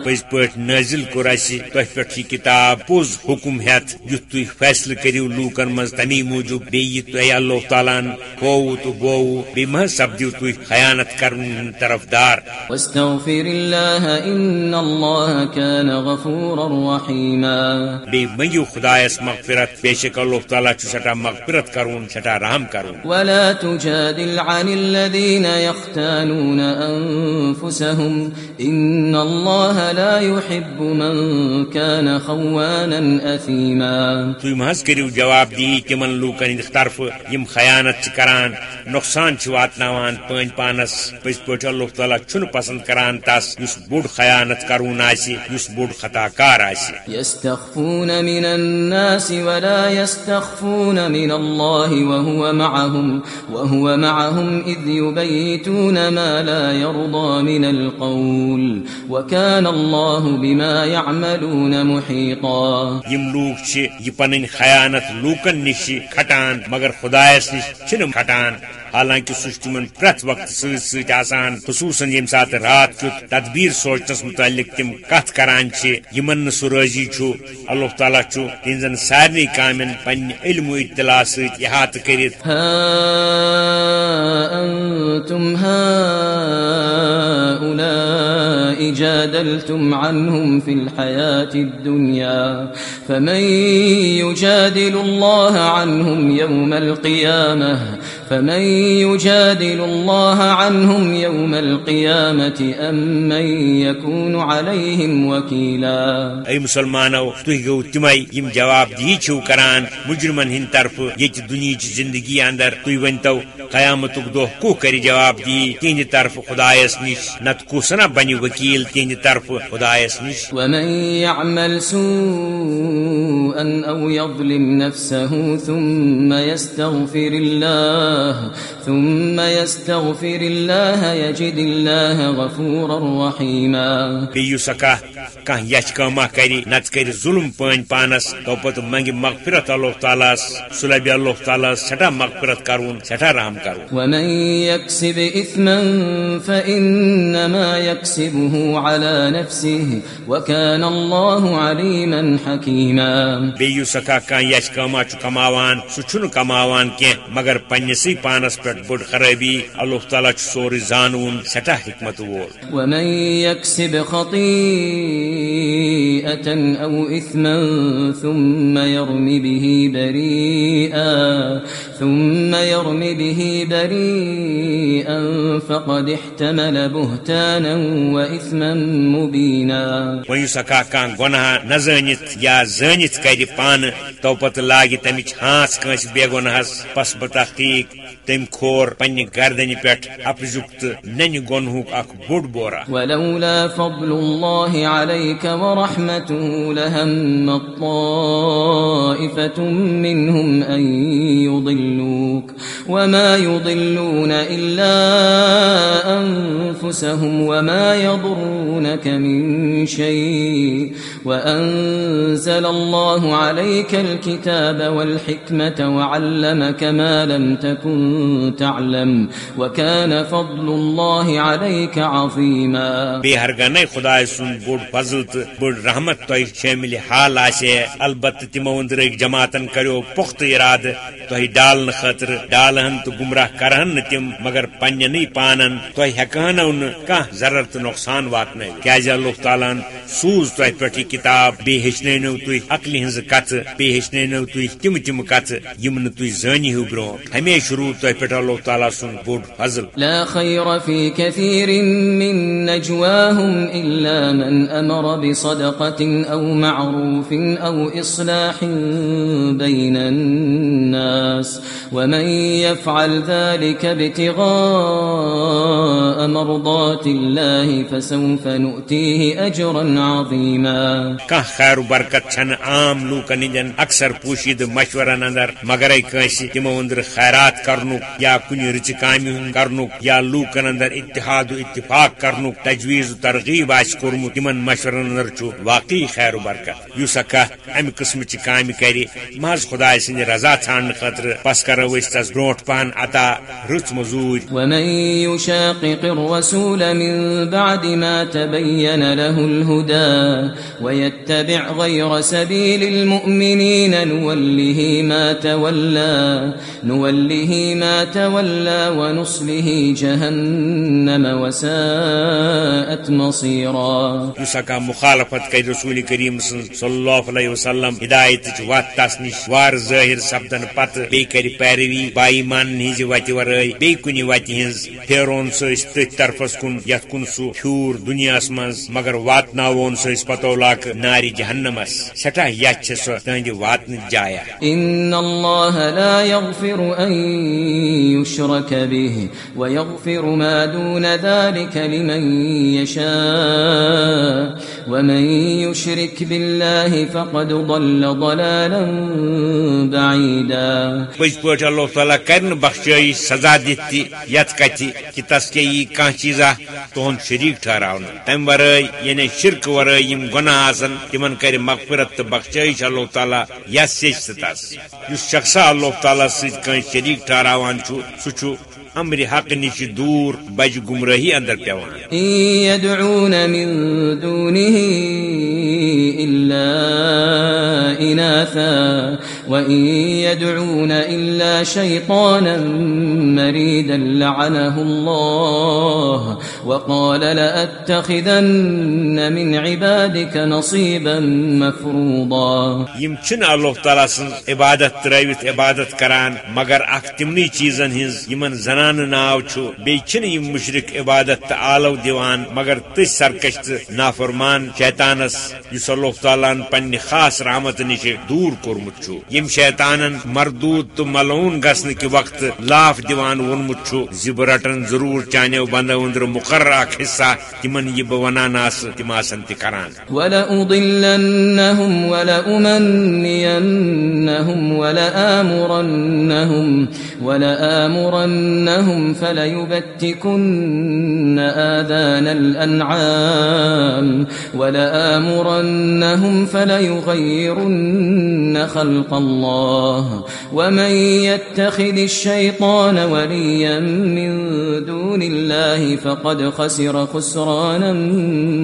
پز پٹ نازل کور اسی تہ پٹ یہ کتاب پوز حکم ہت یت تھی فیصلہ کریو لوکن مز تمی موجود بی تہ اللہ تعالیٰ کو تو بو بی مہ سبدیو تھی خیانت کرن طرفدار۔ واستغفر الله ان الله كان غفورا رحيما. بی منگیو خدایس مغفرت بے شک اللہ تعالیٰ چھ سٹا مغفرت کرون سٹا رحم کرون. ولا تجادل عن الذين يختانون انفسهم ان الله لا يحب من كان خوانا اثيما تو مہز کریو جواب دی تمن لوکن ہند طرف یم خیانت چھ کران نقصان چھ واتناوان پن پانس پز پٹ اللہ تعالیٰ چھن پسند کران تس اس بوڑ خیانت کرون اس بوڑ خطا کار آسی. يستخفون من الناس ولا يستخفون من الله وهو معهم وهو معهم إذ يبيتون ما لا يرضى من القول وكان الله بما يعملون محيطا يم لوك چھ یہ پنن خیانت لوکن نش کھٹان مگر خدایس نش چھن کھٹان. حالانکہ سہ تمن پریت وقت ست ست آسان، خصوصاً یم سات رات کیت تدبیر سوچنس متعلق تم کت کران یمن سہ راضی اللہ تعالیٰ تہذن سارے کامن پنہ علم و اطلاع ست احاطہ کرت انتم هؤلاء جادلتم عنهم في الحياة الدنيا فمن يجادل الله عنهم يوم القيامة فمن يجادل الله عنهم يوم القيامة أم من يكون عليهم وكيلا. أي مسلمانو تهيگو تمي يم جواب دي چھو کران مجرمن ہن طرف يت دنيا زندگی اندر تُہۍ ؤنتو قیامتک دہ کو کر جواب دی تہند طرف خدایس نش نت کسنا بنی وکیل تہند طرف خدایس نش. ومن يعمل سوءا او يظلم نفسه ثم يستغفر الله ثم يستغفر الله يجد الله غفورا رحيما. کان یچ کما کری نت ظلم پن پانس تو پت منگی مغفرت اللہ تعالی سلبی اللہ تعالی سٹا مغفرت کرون سٹا رحم کرون ومن يكسب اثما فانما يكسبه على نفسه وكان الله عليما حكيما یچ کما چ کماوان سچن کماوان کی مگر پنسی پانس پٹ بڑ خرابی اللہ تعالی سوری زانون سٹھا حکمت وول۔ خطيئه او اثما ثم يرمي به بريئا ثم يرمي به بريئا فقد احتمل بهتانا واثما مبينا ويسكا كان گناہ نزانت یا زانت کر پان تو پت لاگی تمچ ہانس کنس بے گناہس پس بتحقیق تم کھور پنہ گردن نن گنہک اخ بوڑ بورا۔ ولولا فضل الله عليك ورحمته لهم الطائفة منهم أن يضلوك وما يضلون إلا أنفسهم وما يضرونك من شيء وأنزل الله عليك الكتاب والحكمة وعلمك ما لم تكن تعلم وكان فضل الله عليك عظيما بهرگنه خدای سن بوڑ فضل بوڑ رحمت تو شامل حال آسے البت تمو اندرک جماعتن کرو پخت اراد تو ڈالن خطر ڈالہن تو گمراہ کرہن تم، مگر پننی پانن تو ہکہن کان ضرر تو نقصان واتن کیاز اللہ تعالیٰ سوز تو پہ کتاب بی ہچنو تھی عقل ہز کت بی تھی تم تم کت یم تھی زانی ہو برو ہمیشہ روح تو پہ اللہ تعالیٰ سن بوڑ فضل۔ لا خير في كثير من نجواهم من بصدقة أو معروف أو إصلاح بين الناس ومن يفعل ذلك ابتغاء مرضات الله فسوف نؤتيه أجرا عظيما. كان خير بركت چھن عام لوکن ہندین اکثر پوشید مشورن اندر مگر اي کنس تمو اندر خیرات کرنک یا کن رچ کامہ ہند کرنک یا لوکن اندر اتحاد و اتفاق کرنک تجویز و ترغیب آس کورمت تمن مشورن اندر چھ واقعی خیر و برکت۔ اس کت امہ قسم کام کر محض خدا سند رضا ژھانڈ خاطر پس کرو اس تس بروٹ پہن عطا رت مزور ومن يشاقق الرسول من بعد ما تبين له الهدى ويتبع غير سبيل المؤمنين نوله ما تولى نوله ما تولى ونصله جهنم وساءت مصيرا يسكا مخالفت كي رسول كريم صلى الله عليه وسلم ہدایت وات تس نش وار ظاہر سپدن پتہ بی کر پیروی بائی مان ہز وتہ ورائے بی کن وتہ ہز پھیرون سس تھی طرفس کن، یت کن سہ پھیور دنیا مز مگر واتناون سس پتو لاک ناری جہنمس سٹھا یت سہ تہند واتن جایا۔ ان الله لا يغفر ان يشرك به ويغفر ما دون ذلك لمن يشاء ومن يشرك بالله فقد ضل ضلالا بعيدا پز پہ اللہ تعالیٰ کر بخشائی سزا دت یت کت کہ تس کے یہ کھانا چیزا تہد شریک ٹھہرا تم ورائے یعنی شرک ورائے گناہ آن تمن کر مغفرت تو بخشائی اللہ تعالیٰ یس سیچ تس اس شخصا اللہ تعالیٰ ست شریک ٹھہرا سہ امر حق نش دور بج گمراہی اندر پیوان۔ يدعون من دونه إلا إناثا وإن يدعون إلا شيطانا مريدا لعنه الله وقال لأتخذن من عبادك نصيبا مفروضا يمكن الله تعالى سن عبادت تراويت عبادت کران، مگر اخ تمنی چیزن ہز یمن زنان ناو چھو بیچن یم مشرک عبادت آلو دیوان، مگر تس سرکش نافرمان شیطانس، یس اللہ تعالیٰ پنہ خاص رحمت نش دور کورمت یم شیطانن مردود تو ملون گسن کے وقت لاف دیوان وونمت زب رٹن ضرور چانو بندو اندر مقرر اخ حصہ تمن یہ بہ ونان آس تم آسن تہ کران۔ ولأضلنهم ولأمنينهم ولآمرنهم ولآمرنهم فليبتكن آذان الأنعام ولآمرنهم فليغيرن خلق الله ومن يتخذ الشيطان وليا من دون الله فقد خسر خسرانا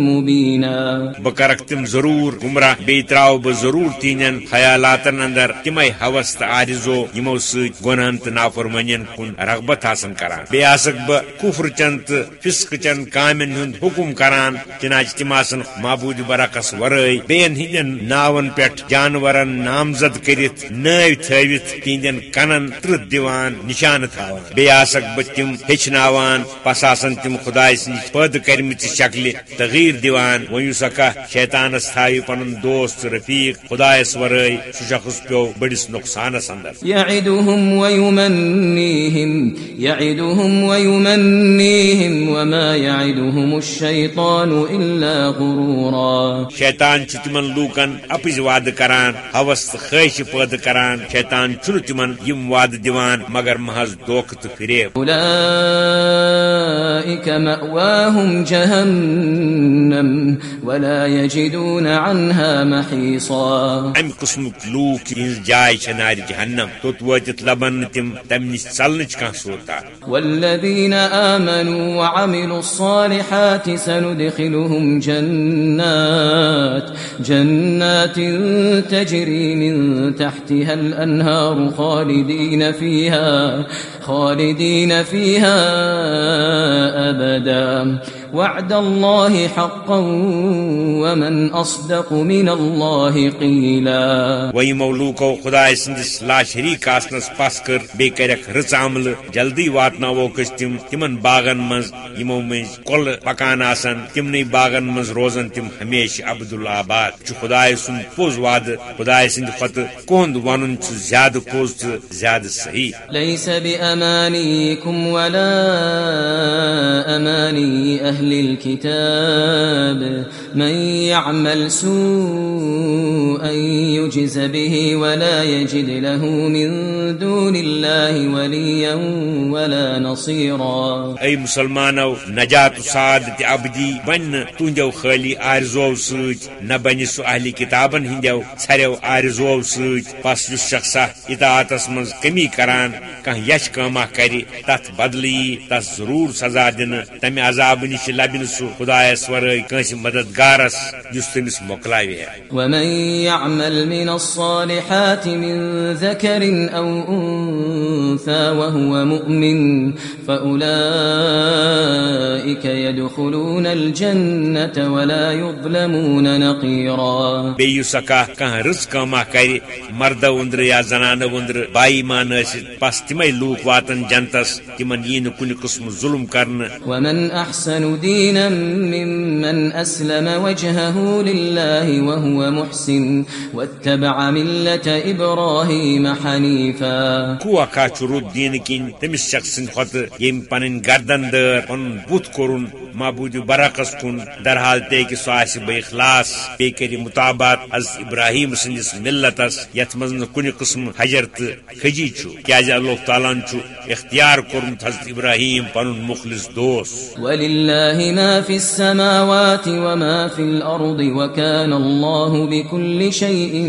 مبينا. بكرك تم ضرور گمراہ بیتراو ب ضرور تینن، خیالاتن اندر. تمے حوس تہ آرزو یمو سۭتۍ گۄنہن تہٕ نافرمٲنین کُن رغبت آسان کران. بیٚیہِ آسکھ بہٕ کُفر چن تہٕ فسق چن کامین ہُنٛد حکم کران. چنانچہ تم آسن معبود برعکس ورٲے بیٚین ہٕنٛدٮ۪ن ناون پٮ۪ٹھ جانورن نامزد کٔرِتھ نٲو تھٲوِتھ تہنٛدٮ۪ن کنن ترٕت دِوان نشانہٕ تھاوان۔ بیٚیہِ آسکھ بہٕ تِم ہیٚچھناوان، پس آسن تم خداے سٕنٛدۍ پٲدٕ کٔرمٕژ شکلہِ تغیٖر دِوان۔ وۄنۍ یُس اکھ شیطانس تھاوِ پنُن دوست رفیق خدایس ورٲے سُہ شخص پیو بٔڑِس نۄقصانس اندر۔ يعدهم ويمنيهم يعدهم ويمنيهم وما يعدهم الشيطان إلا غرورا۔ شیطان چھ تمن لوکن اپز وعد کران حوس خواہش پٲدٕ کران شیطان چھُنہٕ تمن یم وعد دِوان مگر محض دھوکہ تہٕ فریب. أولئك مأواهم جهنم ولا يجدون عنها محيصا ام قسمک لوک ہنز جائے چھ نار جہنم توت واتت لبن تم تم نش چلنچ کان صورتا والذين آمنوا وعملوا الصالحات سندخلهم جنات جنات جنات تجري من تحتها الأنهار خالدين فيها خالدين فيها أبدا. وعد الله حقا ومن أصدق من الله قيلا. ويمو لوكو خدا سندس لا شريك آسنس پاس کر بے کرک رچ عمل جلدی واتناوک تم تمن باغن مز یمو مز کل پکان آسن تمنی باغن مز روزن تم ہمیشہ عبدالآباد خدا سن پوز واد خدا سند خط کہند ون زیادہ پوز تو زیادہ صحیح۔ ليس بأمانيكم ولا أماني أهل أهل الكتاب، من يعمل سوءا يجز به ولا يجد له من دون الله وليا ولا نصيرا. اي مسلمانو، نجات سعادت عبدي بن تنجو خالي آرزو سوج نبني سو اهل كتابن هندو ژھرو آرزو سوج پس یس شخصا اطاعتس من کمی کران کان یش کما کری تت بدلی تس ضرور سزا دن تمہ عذاب نش لبن سو خدایس ورٲے کٲنٛسہِ مددگارس یس تٔمِس مۄکلاوِ ومن يعمل من الصالحات من ذكر أو أنثى وهو مؤمن يدخلون الجنة ولا يظلمون نقيرا۔ سکا کانٛہہ رٕژ کٲما کرِ مردو ونٛدرٕ یا زنانہٕ ونٛدرٕ بائی مان ٲسِتھ بس تِمے لوٗکھ واتن جنتس تمن یی نہٕ کُنہِ قٕسمہٕ ظُلم کرنہٕ ومن دينا ممن أسلم وجهه لله وهو محسن واتبع ملة إبراهيم حنيفا. کوا کا چھُ رُت دیٖنہٕ کِنۍ تٔمِس شخص سٕنٛدِ گردن دٲر پنُن بُتھ محبوٗدِ برعکس کُن درحال تہِ ہیٚکہِ سُہ آسہِ بے اخلاص بیٚیہِ کرِ مُطابات حضرت ابراہیم سٕنٛدِس ملتس یتھ منٛز نہٕ کُنہِ قٕسمہٕ حجر تہٕ کھجی چھُ کیازِ اللہ تعالیٰ اختیار کوٚرمُت حضرت ابراہیم پنُن مخلص دوس ولله ما في السماوات وما في الأرض وكان الله بكل شيء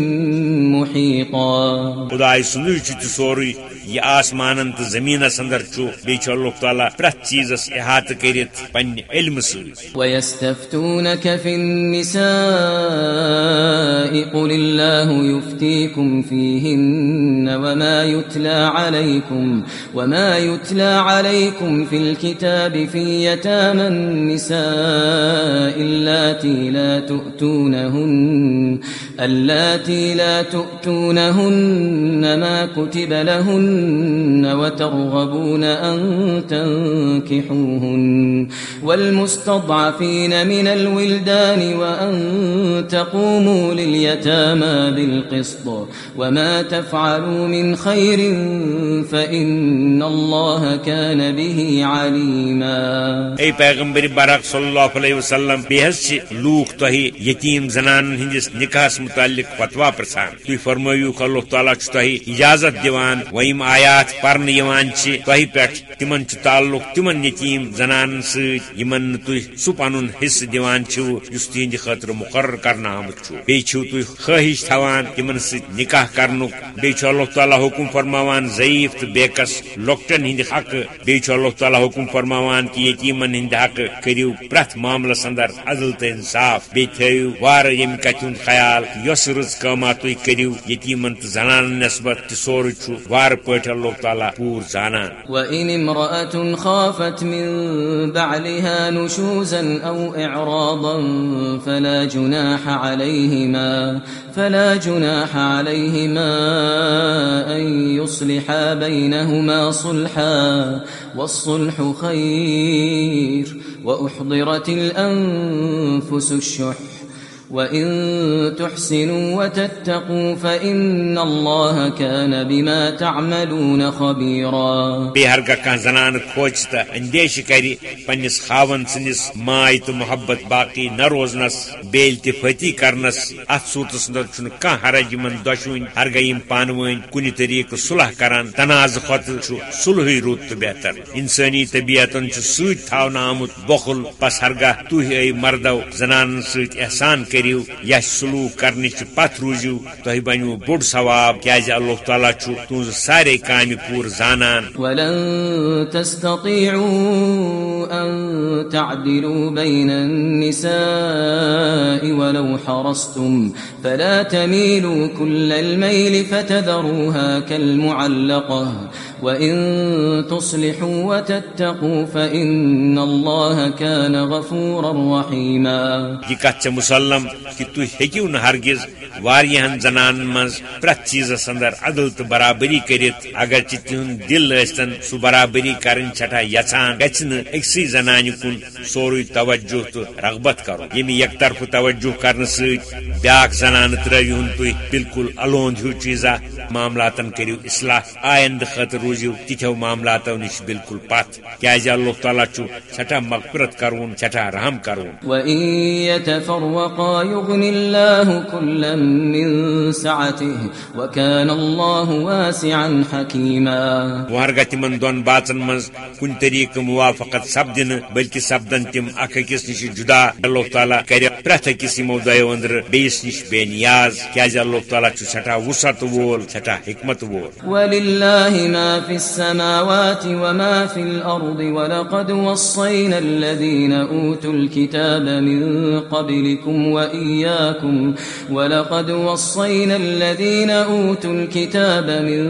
محيطا خدائے سُنٛدُے چھُ تہِ سورُے یہ آسمانن تو زمینس اندر چھُ بیٚیہِ چھُ اللہ تعالیٰ پرٛٮ۪تھ چیٖزس احاطہٕ کٔرِتھ پننہِ علمہٕ سۭتۍ ويستفتونك في النساء قل الله يفتيكم فيهن وما يتلى عليكم وما يتلى عليكم في الكتاب في يتامى النساء اللاتي لا تؤتونهن اللاتي لا تؤتونهن ما كتب لهن وترغبون أن تنكحوهن والمستضعفين من الولدان وأن تقوموا لليتامى بالقسط وما تفعلوا من خير فإن الله كان به عليما. اے پیغمبر برق صلی اللہ علیہ وسلم بیس لوک تہ یتیم زنان ہندس نکاحس متعلق فتوا پرسان۔ تھی فرمایو اللہ تعالیٰ تہ اجازت دیوان ویم آیات پرن یوان تہ پہ تمن تعلق تمن یتیم زنان سمن تھی سہ پن حصہ دیوان اس تہند خاطر مقرر کرنا آمت بی تھی خواہش تھوان تمن ست نکاح کرنک۔ بی اللہ تعالیٰ حکم فرماوان ضعیف تو بیکس لۄکٹن ہند حق۔ بی اللہ تعالیٰ حکم فرماوان کہ یتیمن ہند حق کرو پریت معاملس اندر عدل تو انصاف۔ بی تھو وار یم کت ہند خیال یس رز کما تھی کرو، یتیمن تو زنان نسبت تہ سورے وار پٲٹھۍ اللہ تعالیٰ پوٗر زانان۔ وإن امرأة خافت من بعلها نشوزا أو إعراضا فلا جناح عليهما، فلا جناح عليهما أن يصلحا بينهما صلحا، والصلح خير، وأحضرت الأنفس الشح. وإن تحسنوا وتتقوا فإن الله كان بما تعملون خبيرا. بی ہرگاہ کان زنان کھوچ تو اندیش کری پنس خاون سندس مائی تو محبت باقی نہ روزنس بیل تہ فتی کرنس، ات صورتس اندر چھ کان حرج من دشوین ہرگاہ یم پانوین کنہ طریقہ صلح کران تنازع خط صلح رود تو بہتر. انسانی طبیعتن ست تھاونہ آمت بخل، پس ہرگاہ تھی اے مردو زنان ست احسان کرو یا سلوک کرنے پت روزو تہ بنو بوڑ ثواب، کیاز اللہ تعالیٰ تہذ سارے کام پور زانان۔ ولن تستطيعوا أن تعدلوا بين النساء ولو حرصتم فلا تميلوا كل الميل فتذروها كالمعلقة وإن تصلحوا وتتقوا فإن الله كان غفورا رحيما جی یہ کت چھ مسلم کہ تھی ہیکو نہ ہرگز واریہن زنان مز پرت چیزس اندر عدل تو برابری کرت اگر تہد دل ٲستن سہ برابری کرن چھٹا یژھان گژھِ نہٕ أکسٕے زنانہِ کُن توجہ تو رغبت کرُن ییٚمہِ یعنی یک طرف توجہ کرنہٕ سۭتۍ بیاکھ زنانہٕ ترٲوِہُن تُہۍ بالکل الوند ہیوٗ چیٖزا معاملاتن کٔرِو اصلاح. آیندٕ خٲطرٕ روزو تتو معاملاتو نش بالکل پت کیاز اللہ تعالیٰ سٹھا مغفرت کرون سٹھا رحم کرون. وَإِن يَتَفَرَّقَا يُغْنِ اللَّهُ كُلًّا مِّن سَعَتِهِ وَكَانَ اللَّهُ وَاسِعًا حَكِيمًا. وہرگا تمن دون باتن مز کن طریقہ موافقت سپدن بلکہ سپدن تم اکس نش جدا. اللہ تعالیٰ کر پریت اکس یمو دو اندر بیس نش بے نیاز. کیاز اللہ تعالیٰ سٹھا وسعت وول سٹھا حکمت وول ولله ما في السماوات وما في الأرض ولقد وصينا الذين أوتوا الكتاب من قبلكم وإياكم ولقد وصينا الذين أوتوا الكتاب من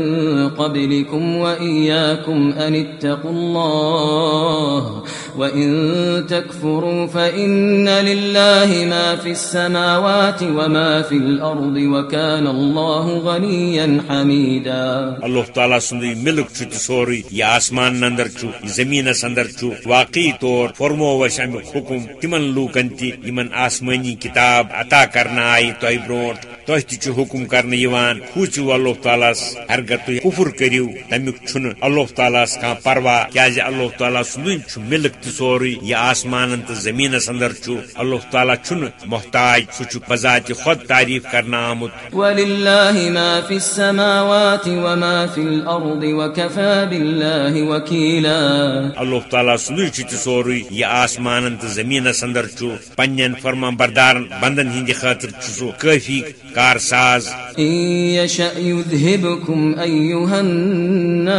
قبلكم وإياكم أن اتقوا الله وإن تكفروا فإن لله ما في السماوات وما في الأرض وكان الله غنيا حميدا۔ الله تعالى سندي ملک چھ سوری، یہ آسمان اندر چھ زمینس اندر چھ واقعی طور فرمو وش امیک حکم، تمن لوکن تی یمن آسمانی کتاب عطا کرنا آئی تہ برونٹ تہ تہ حکم کرنے یوان کھوچو اللہ تعالیٰ ہرگر تھی کفر کریو تمیک چھن اللہ تعالیٰ کان پروا کیازِ اللہ تعالیٰ سندن چھ ملک تہ سوری یہ آسمان تو زمینس اندر چھ اللہ تعالیٰ چھن محتاج سہ چھ بذات خود تعریف کرنا آمت ما السماوات وما اللہ تعالیٰ سندی چھ سوری یہ آسمان تو زمین اندر چھ پنن فرما بردار بندن ہند خاطر چھ سو کافی کار ساز إن يشأ يذهبكم أيها الناس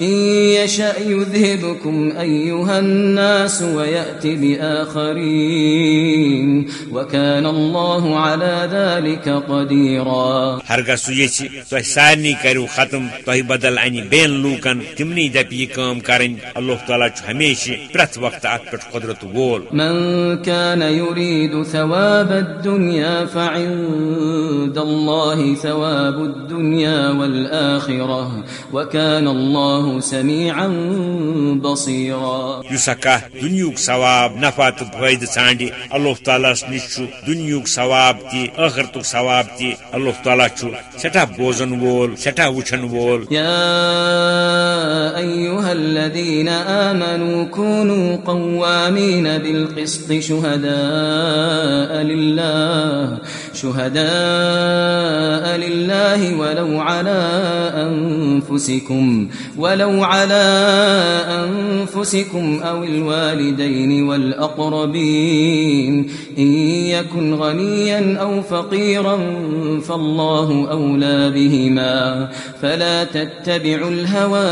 إن يشأ يذهبكم أيها الناس ويأتي بآخرين وكان الله على ذلك قديرا. سہ یھ تہ سارنی کرو ختم تہ بدل ان بین لوکن تمنی دپ یہ کام کرن اللہ تعالیٰ چھ ہمیشہ پرت وقت ات پہ قدرت وول. من كان يريد ثواب الدنيا فعند الله ثواب الدنيا والآخرة وكان الله سميعا بصيرا. کھ دنیک ثواب نفع تو فائدہ ژھانڈ اللہ تعالیٰ نش دنیک ثواب تہ ٲخرتک ثواب تہ اللہ تعالیٰ چھ سٹھا بوزن وول سٹھا وچھن وول. يا أيها الذين آمنوا كونوا قوامين بالقسط شهداء لله شهداء لله ولو على أنفسكم ولو على أنفسكم أو الوالدين والأقربين إن يكن غنيا أو فقيرا فالله أولى بهما فلا تتبعوا الهوى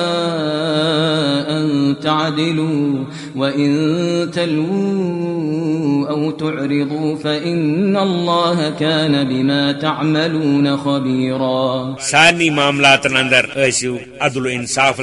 أن تعدلوا وإن تلووا أو تعرضوا فإن الله كان بما تعملون خبيرا سارنی معاملاتن اندر ٲسِو عدل و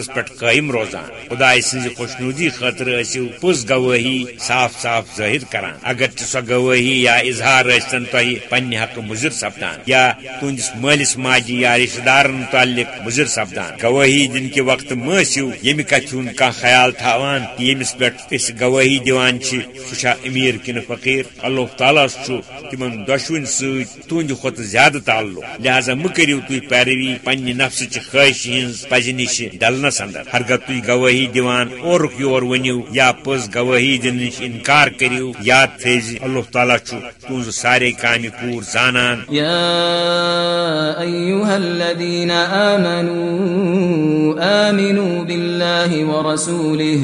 انصافس پٮ۪ٹھ قٲیِم روزان۔ خداے سٕنزِ خۄشنوٗدی خٲطرٕ ٲسِو پوٚز گوٲہی صاف صاف ظٲہِر کران۔ اگر تہِ سۄ گوٲہی یا اظہار ٲسۍتن تۄہہِ پننہِ حقہٕ مُضِر سپدان۔ یا تُہنٛدِس مٲلِس ماجہِ یا رشتہٕ دارن متعلق مُضِر سپدان۔ گوٲہی دِنہٕ کہِ وقتہٕ مٲسِو ییٚمہِ کتھِ ہُنٛد کانٛہہ خیال تھاوان کہِ ییٚمِس پٮ۪ٹھ أسۍ گوٲہی دِوان چھِ سُہ اللہ تعالیٰ چھُ تِمن دۄشوٕنۍ سۭتۍ تُہنٛدِ کھۄتہٕ زیادٕ تعلق۔ لہذا مہ کٔرِو تُہۍ پیروی پننہِ نفسٕچہِ خٲہشہِ ہٕنٛز پزِ نِش ڈلنس حدیثس اندر ہرگہ تھی گواہی دِوان اورک یور ؤنِو یا پز گواہی دن نش انکار کٔرِو یاد تھٲیزِ اللہ تعالیٰ تہذ سارے کام پور زانان۔ يا أيها الذين آمنوا آمنوا بالله ورسوله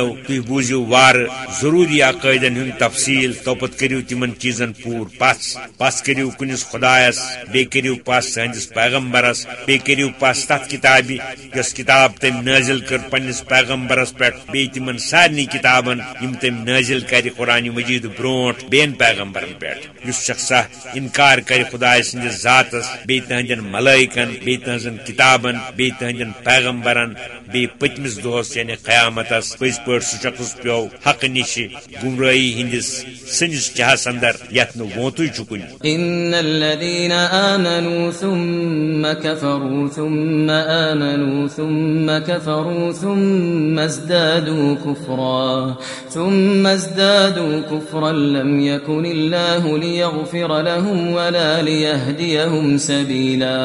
أنوني تھی بوزو وار ضروری عقائدن ہند تفصیل، توپت کرو تمن چیزن پور پس پس کرو کنس خدایس بی کرو پس سہندس پیغمبرس بی کرو پس تت کتاب یس کتاب تم نازل کر پنس پیغمبرس پہ بی تمن سارنی کتابن یم تم نازل کر قرآن مجید برونٹ بین پیغمبرن پہ اس شخصا انکار کر خدا سندس ذاتس بی تہندین ملائکن بی تہذن کتابن بی تہندین پیغمبرن بی پتمس دہس یعنی قیامتس پز پہ شخص پیو حق نش گمراہی ہندس سنس چہس اندر یت ووت چکن۔ ان الذين امنوا ثم كفروا ثم امنوا ثم كفروا ثم ازدادوا كفرا ثم ازدادوا كفرا لم يكن الله ليغفر لهم ولا ليهديهم سبيلا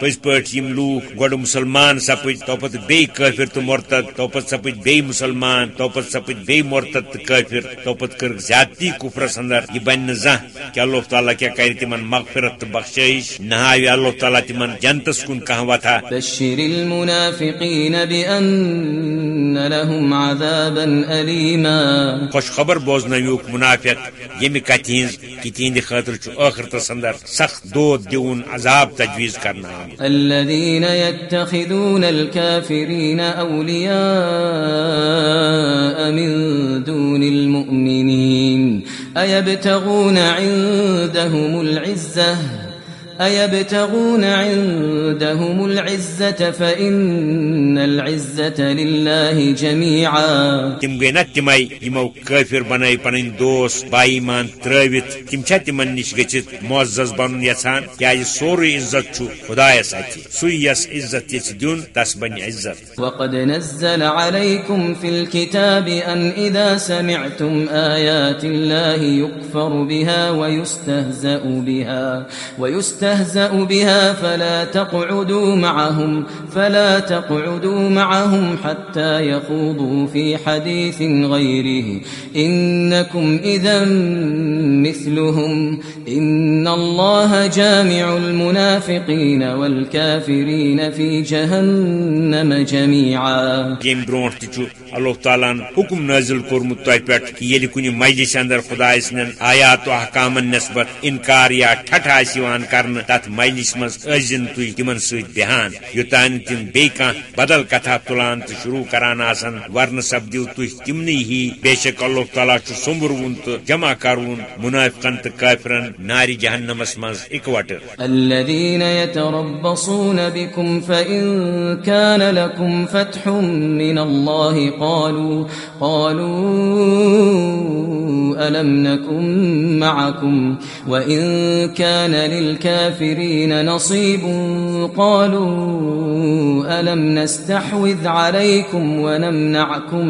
پز پٹ یم لوک گڈ مسلمان سپج توپت بی کافر تو مرتد توپت سپج بی مسلمان۔ توپت سپد بی مرتد کافر توپت کر زیادتی کفرس اندر یہ بن زہ کہ اللہ تعالیٰ کیا کر تمن مغفرت بخشش نہ اللہ تعالیٰ تمن جنتس کن کہاں وتھا۔ بشر المنافقین بان لهم عذابا الیما خوش خبر بوزنوک منافق یم کتھ ہز کہ تہند خاطر چھ آخرتس اندر سخت دود دیون عذاب تجویز کرنا الذين يتخذون الكافرين اولياء من دون المؤمنين أيبتغون عندهم العزة أيبتغون عندهم العزة فإن العزة لله جميعا. تم گئی نا تمے یمو کافر بنائی پن دوس بائی مان تروت تم چھا تمن نش گچت معزز بن یھان کیا سوری عزت چھو خدایس اتھ۔ سی یس عزت یھ دون تس بن عزت۔ وقد نزل عليكم في الكتاب أن إذا سمعتم آيات الله يكفر بها ويستهزأ بها ويستهزأ يستهزأ بها فلا تقعدوا معهم فلا تقعدوا معهم حتى يخوضوا في حديث غيره إنكم إذا مثلهم إن الله جامع المنافقين والكافرين في جهنم جميعا. يم برونٹ تچو اللہ تعالیٰ حکم نازل کورمت تہ پہ کہ یل کن مجلس اندر خدا سن آیات و احکام نسبت انکار یا ٹھٹ آسان کرنا تات مجلس مز ازن تھی تمن ست بہان۔ یوتان تم بی بدل کتھا تلان تو شروع کران آسن ورن سپدو تھی تمنی ہی۔ بے شک اللہ تعالیٰ سمبرون تو جمع کرون منافقن تو کافرن ناری جہنمس مز اکوٹ الذين يتربصون بكم فإن كان لكم فتح من الله قالوا قالوا ألم نكن معكم وإن كان للكافرين نصيب قالوا ألم نستحوذ عليكم ونمنعكم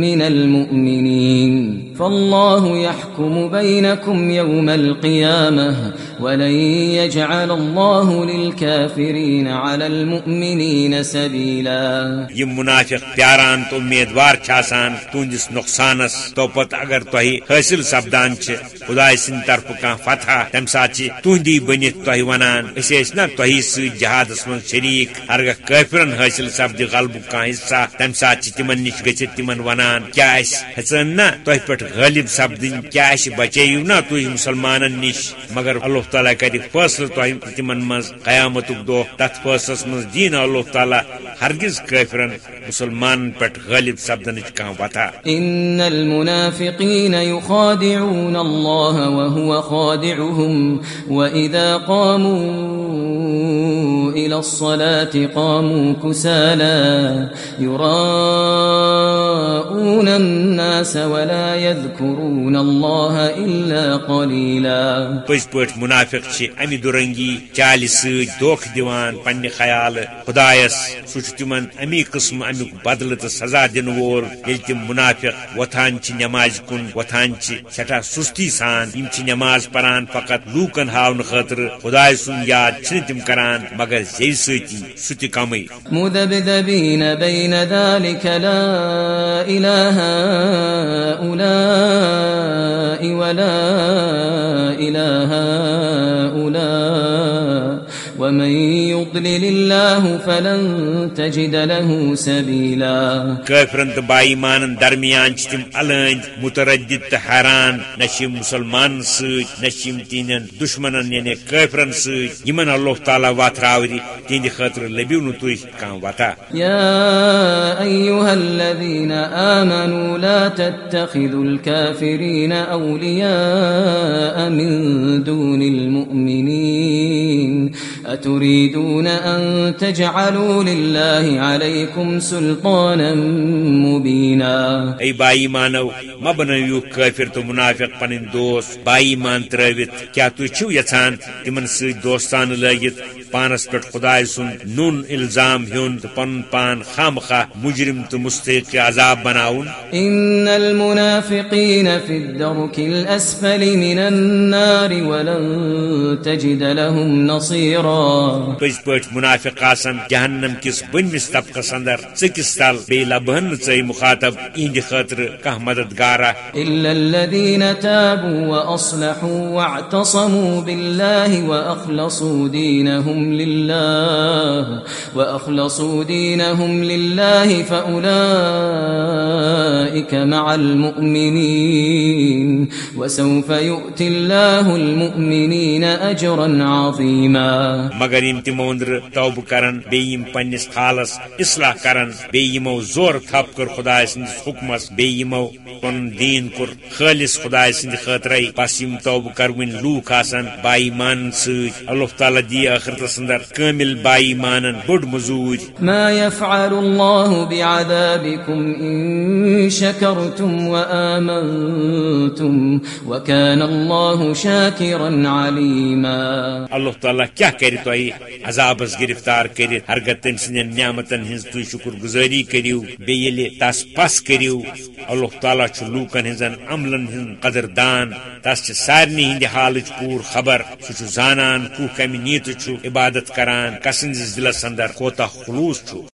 من المؤمنين فالله يحكم بينكم يوم القيامة ولن يجعل الله للكافرين على المؤمنين سبيلا. يم منافق پیاران تو امیدوار چھاسان تہندس نقصانس تو پت اگر تہ حاصل سپدان خدا سند طرف کان فتح، تم سات تہندی بنت تہ ونان اس نا تہ ست جہادس من شریک، ہرگہ کافرن حاصل سپد غلب کان حصہ، تم سات تمن نش گھت تمن ونان، کیا اس ہچن نا تہ پہ غالب سپدن کیا اس بچیو نا تھی مسلمان نش، مگر اللہ تعالیٰ کر فیصلہ تہ تمن مز قیامت دہ تر فیصلس من دین اللہ تعالیٰ ہرگز قافرن مسلمان پہ غالب سپدن کان وتھا۔ ان المنافقین يخادعون الله وهو خادعهم قاموا قاموا يراءون الناس ولا يذكرون الله إلا قليلا۔ پز پٹ منافق امی درنگی چال سوکھ دیوان پنہ خیال خدایس سہ تم امی قسم امیک بدل تو سزا دن وول۔ یل تم منافق وتھان نماز کن وتھان سٹھا سستی سان، یم نماز پران فقط لوکن ہاؤن خاطر خدائے سن یاد چھ تم کران، مگر زی ستی سہ تہ مذبذبین بین لا الہ ولا إلى هؤلاء ومن يضلل الله فلن تجد له سبيلا. كافرن باي مان درمیان تم الند متردد حیران نشیم مسلمان سوت نشیم تینن دشمنن یعنی کافرن سوت یمن اللہ تعالی واتراوری تین خاطر لبیو نو توی کان وتا يا ايها الذين امنوا لا تتخذوا الكافرين اولياء من دون المؤمنين. تريدون أن تجعلوا لله عليكم سلطانا مبينا. أي باي مانو ما بنيو كافر تو منافق پنن دوست باي مان ترويت کیا تو چھو یژھان تمن سۭتۍ دوستان لٲگِتھ پانس پہ خدا سن نون الزام ہون تو پن پان خام خا مجرم تو مستحق عذاب بناون۔ ان المنافقین فی الدرک الاسفل من النار ولن تجد لهم نصيرا۔ پز پٹ منافق آسن جہنم کس بنمس طبقس اندر ژکس تل بی لبہن ژے مخاطب اہند خاطر کھانا مددگارا الا الذين تابوا واصلحوا واعتصموا بالله واخلصوا دينهم دينهم لله وأخلصوا دينهم لله فأولئك مع المؤمنين وسوف يؤتي الله المؤمنين أجرا عظيما مگر یم تموندر توب کرن بیم پنس حالس اصلاح کرن بیمو زور تھپ کر خدا سندس حکمس بیمو پن دین کر خالص خدا سند خاطر پس یم توب کرون لوک آسن بائی مان سۭتۍ اللہ تعالیٰ دی آخرت سندر کامل بائی مانن بڑ مزور ما يفعل الله بعذابكم ان شكرتم وآمنتم وكان الله شاكرا عليما اللہ تعالیٰ کیا کر تو عذابس گرفتار کر ہرگت تم سن نعمتن ہز تھی شکر گزاری کرو بیل تس پس کرو اللہ تعالیٰ لوکن ہزن عملن ہند قدر دان تس سارنی ہند حالچ پور خبر سہ زانان کو کم نیت عبادت کران کسندس دلس اندر کوتاہ خلوص